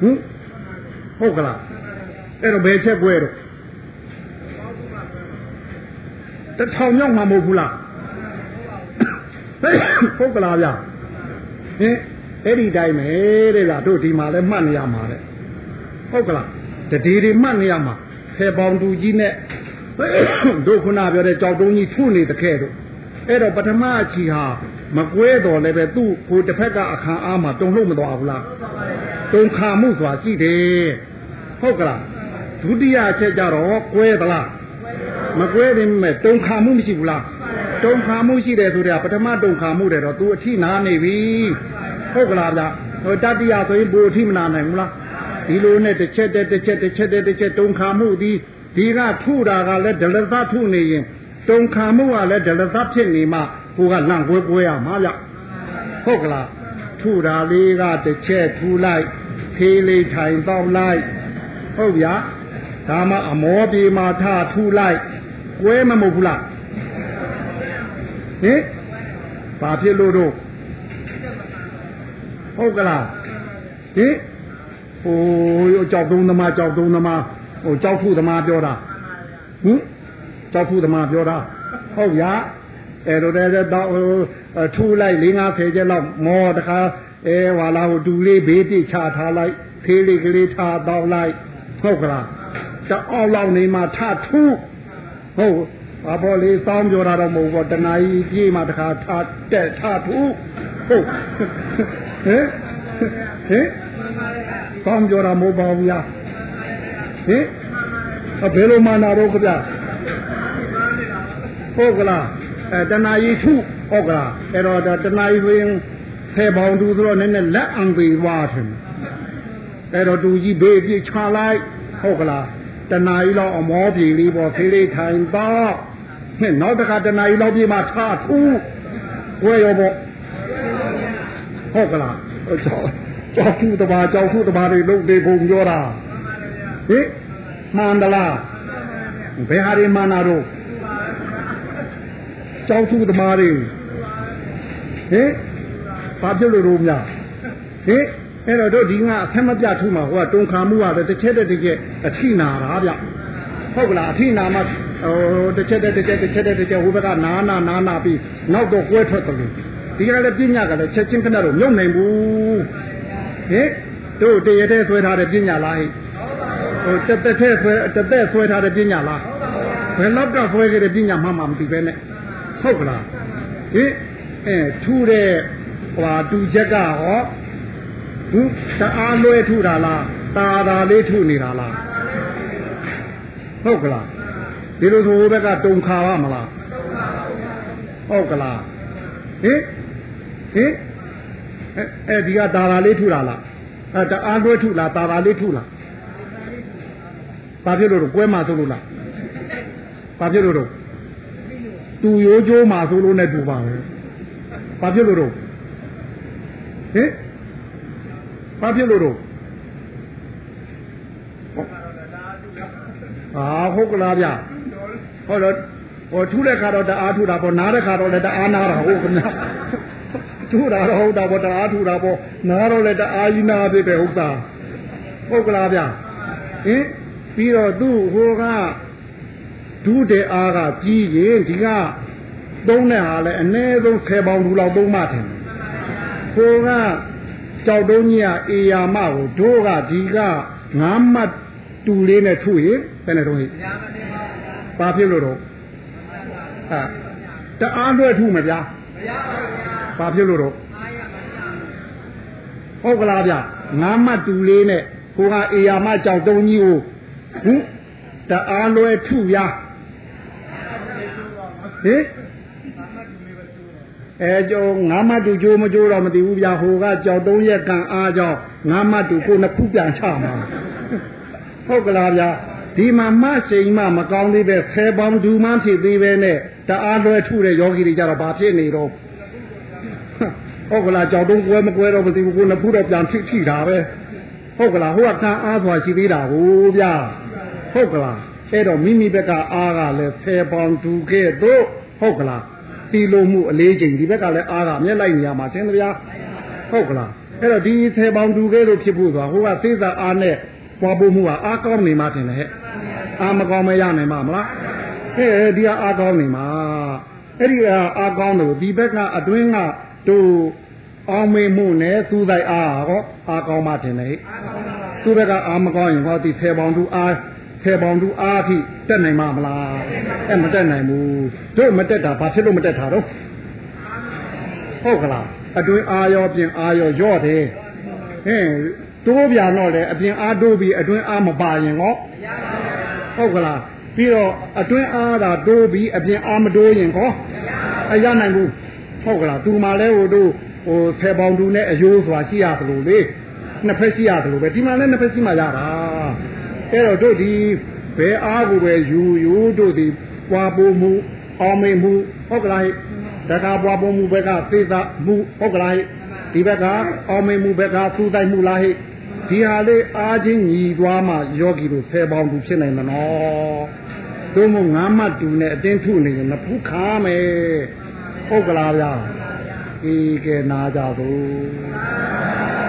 ဟင်ဟုတ်ကလား အဲ့တော့ဘယ်ချက်ကွဲတော့တထောင်မြောက်မှာမဟုတ်ဘူးလားဟုတ်ကလားဗျာဟင်အဲ့ဒီတိုင်းပဲတဲ့လားတို့ဒီမှာလဲမှတ်နေရမှာတဲ့ဟုတ်ကလားတတိတွေမှတ်နေရမှာဆယ်ပေါင်တူကြီးနဲ့တို့ခုနပြောတဲ့ကြောက်တုံးကြီးထုနေတခဲ့တို့အဲ့တော့ပထမအချီဟာမကွဲတော်လည်းပဲသူ့ကိုတစ်ဖက်ကအခါအားမှာတုံလို့မတော်ဘူးလားတုံခါမှုဆိုတာကြည့်တယ်ဟုတ်ကလား ဒုတိယအချက်ကြတော့ကွဲသလားမကွဲရင်မဲ့တုံခါမှုမရှိဘူးလားတုံခါမှုရှိတယ်ဆိုတဲ့ပထမတုံခါမှုတယ်တော့ तू အထိနာနေပြီဟုတ်ကလားဗျဟိုတတိယဆိုရင်ဘူအထိမနာနိုင်ဘူးလားဒီလိုနဲ့တစ်ချက်တစ်ချက်တစ်ချက်တစ်ချက်တုံခါမှုဒီဒီကထုတာကလည်းဒလသထုနေရင်တုံခါမှုကလည်းဒလသဖြစ်နေမှကိုကလန့်ကွဲကွဲရမှာဗျဟုတ်ကလားထုတာလေးကတစ်ချက်ထူလိုက်ဖေးလေးထိုင်တော့လိုက်ဟုတ်ဗျာ ဒါမှအမောပြေမှာထထူလိုက်ကွဲမမဟုတ်ဘူးလားဟင်ဘာဖြစ်လို့တော့ဟုတ်ကလားဟင်ဟိုကြောက်သုံးသမားကြောက်သုံးသမားဟိုကြောက်ထုသမားပြောတာဟင်ကြောက်ထုသမားပြောတာဟုတ်ရအဲ့တော့တဲ့တော့ထူလိုက်၄50ကျက်လောက်မောတခါအဲဟွာလာဟိုတူလေးဘေးတိချထားလိုက်ဖေးလေးကလေးထားတော့လိုက်ဟုတ်ကလား တအောက်လောက်နေမှထထူဟုတ်ဘာပေါ်လေးစောင်းပြောတာတော့မဟုတ်ဘူးတဏှာကြီးပြေးမှတခါထတက်ထထူဟုတ်ဟင်ဟင်ကောင်းပြောတာမဟုတ်ပါဘူးလားဟင်ဘယ်လိုမှနာတော့ကြဗျဟုတ်ကလားအဲတဏှာကြီးထုဟုတ်ကလားအဲ့တော့တဏှာကြီးဆိုရင်ဆယ်ပေါင်တူဆိုတော့နည်းနည်းလက်အံပေသွားတယ်အဲ့တော့တူကြီးဘေးပြချလိုက်ဟုတ်ကလား တဏှာကြီးလောက်အမောပြေလေးပေါ်ဖေးလေးထိုင်တော့ဟင်နောက်တစ်ခါတဏှာကြီးလောက်ပြေမှထားထူးဝဲရောပေါ့ဟုတ်ကလားကြောက်ကြောက်ထုတပါကြောက်ထုတပါတွေလုံးတွေပုံပြောတာဟင်မှန်တလားဘယ်ဟာတွေမှန်တာတော့ကြောက်ထုတပါတွေဟင်ဘာဖြစ်လို့တော့များဟင် အဲ့တော့တို့ဒီကအဆက်မပြထုမှာဟိုကတုံခါမှုကတစ်ချက်တစ်ချက်အထိနာတာဗျဟုတ်ကလားအထိနာမှဟိုတစ်ချက်တစ်ချက်တစ်ချက်တစ်ချက်ဟိုဘက်ကနာနာနာနာပြီးနောက်တော့ကွဲထွက်တယ်ဒီကလည်းပညာကလည်းချက်ချင်းခဏတော့မြုပ်နိုင်ဘူးဟင်တို့တရတဲ့ဆွဲထားတဲ့ပညာလားဟိုတက်တက်ထဲဆွဲတက်တက်ဆွဲထားတဲ့ပညာလားဘယ်လောက်ကဆွဲခဲ့တဲ့ပညာမှမှမသိပဲနဲ့ဟုတ်ကလားဟင်အဲထူတဲ့ဟွာတူချက်ကဟော ဟင်တအားလွဲထူတာလားတာတာလေးထူနေတာလားဟုတ်ကလားဒီလိုဆိုဘက်ကတုံခါရမလားဟုတ်ကလားဟင်ဟင်အဲဒီကတာတာလေးထုတာလားအဲတအားလွဲထုလားတာတာလေးထုလားဘာဖြစ်လို့တော့ကွဲမှာဆိုလို့လားဘာဖြစ်လို့တော့တူရိုးကျိုးမှာဆိုလို့နဲ့တူပါပဲဘာဖြစ်လို့တော့ဟင် ဘာဖြစ်လို့တော့အာဟုတ်ကလားဗျဟုတ်တော့ဟိုထုတဲ့ခါတော့တအားထုတာပေါ့နားတဲ့ခါတော့လည်းတအားနာတာဟုတ်ကနာထုတာတော့ဟုတ်တာပေါ့တအားထုတာပေါ့နားတော့လည်းတအားကြီးနာဖြစ်တယ်ဟုတ်တာဟုတ်ကလားဗျဟင်ပြီးတော့သူ့ဟိုကဒုတဲ့အားကကြီးရင်ဒီကသုံးတဲ့ဟာလဲအနည်းဆုံး10ပေါင်လူလောက်သုံးမှတယ်ဟိုက ကြောက်တုံးကြီးကအေယာမကိုတို့ကဒီက9မှတ်တူလေးနဲ့ထုရင်ဘယ်နဲ့တော့ဟိဘာဖြစ်လို့တော့ဟာတအားလွဲ့ထုမဗျာမရပါဘူးဗျာဘာဖြစ်လို့တော့ဟုတ်ကလားဗျငါးမှတ်တူလေးနဲ့ကိုကအေယာမကြောက်တုံးကြီးကိုဟင်တအားလွဲ့ထုဗျာဟင် အဲကြောငါးမတူကြိုးမကြိုးတော့မသိဘူးဗျာဟိုကကြောက်တုံးရက်ကံအားကြောင့်ငါးမတူကိုနှစ်ခုပြန်ချမှာဟုတ်ကလားဗျာဒီမှာမစိန်မမကောင်းသေးပဲဆယ်ပေါင်ဒူမှန်းဖြစ်သေးပဲနဲ့တအားလွဲထုတဲ့ယောဂီတွေကြတော့ဘာဖြစ်နေတော့ဟုတ်ကလားကြောက်တုံးကွဲမကွဲတော့မသိဘူးကိုနှစ်ခုတော့ပြန်ထိထိတာပဲဟုတ်ကလားဟိုကကံအားစွာရှိသေးတာကိုဗျာဟဟုတ်ကလားအဲ့တော့မိမိဘက်ကအားကလည်းဆယ်ပေါင်တူခဲ့တော့ဟုတ်ကလား တီလိုမှုအလေးချိန်ဒီဘက်ကလည်းအားကမျက်လိုက်နေရမှာသင်ဗျာဟုတ်ကလားအဲ့တော့ဒီဆယ်ပေါင်တူခဲ့လို့ဖြစ်ဖို့ဆိုတာဟိုကသေစာအားနဲ့ပွားဖို့မှုကအားကောင်းနေမှတင်တယ်ဟဲ့အားမကောင်းမရနိုင်မှာမလားဟဲ့ဒီကအားကောင်းနေမှာအဲ့ဒီအားကောင်းတယ်ဒီဘက်ကအတွင်းကတို့အောင်မေမှုနဲ့သူ့တိုက်အားဟောအားကောင်းမှတင်တယ်သူ့ဘက်ကအားမကောင်းရင်ဟောဒီဆယ်ပေါင်တူအား ဆယ်ပေါင်တူအားအထိတက်နိုင်မှာမလားအဲ့မတက်နိုင်ဘူးတို့မတက်တာဘာဖြစ်လို့မတက်တာတော့ဟုတ်ကလားအတွင်းအားရောပြင်အားရောရော့တယ်ဟင်းတိုးပြန်တော့လေအပြင်အားတိုးပြီးအတွင်းအားမပါရင်ဟောဟုတ်ကလားပြီးတော့အတွင်းအားသာတိုးပြီးအပြင်အားမတိုးရင်ဟောအရနိုင်ဘူးဟုတ်ကလားသူမှလဲဟိုတို့ဟိုဆယ်ပေါင်တူနဲ့အယိုးစွာရှိရသလိုလေနှစ်ဖက်ရှိရသလိုပဲဒီမှလည်းနှစ်ဖက်ရှိမှရတာ အဲ့တော့တို့ဒီဘယ်အားကိုပဲယူယူတို့ဒီပွားပိုးမှုအောင်မေမှုဟုတ်ကလားတက္ကပွားပိုးမှုဘက်ကသေသာမှုဟုတ်ကလားဒီဘက်ကအောင်မေမှုဘက်ကသူ့တိုက်မှုလားဟိဒီဟာလေးအားချင်းညီသွားမှယောဂီတို့ဆယ်ပေါင်သူဖြစ်နိုင်မှာနော်တို့မို့ငါးမှတ်တူနဲ့အတင်းထုနေရင်မဖူးခါမယ်ဟုတ်ကလားဗျာအေးကဲနာကြသို့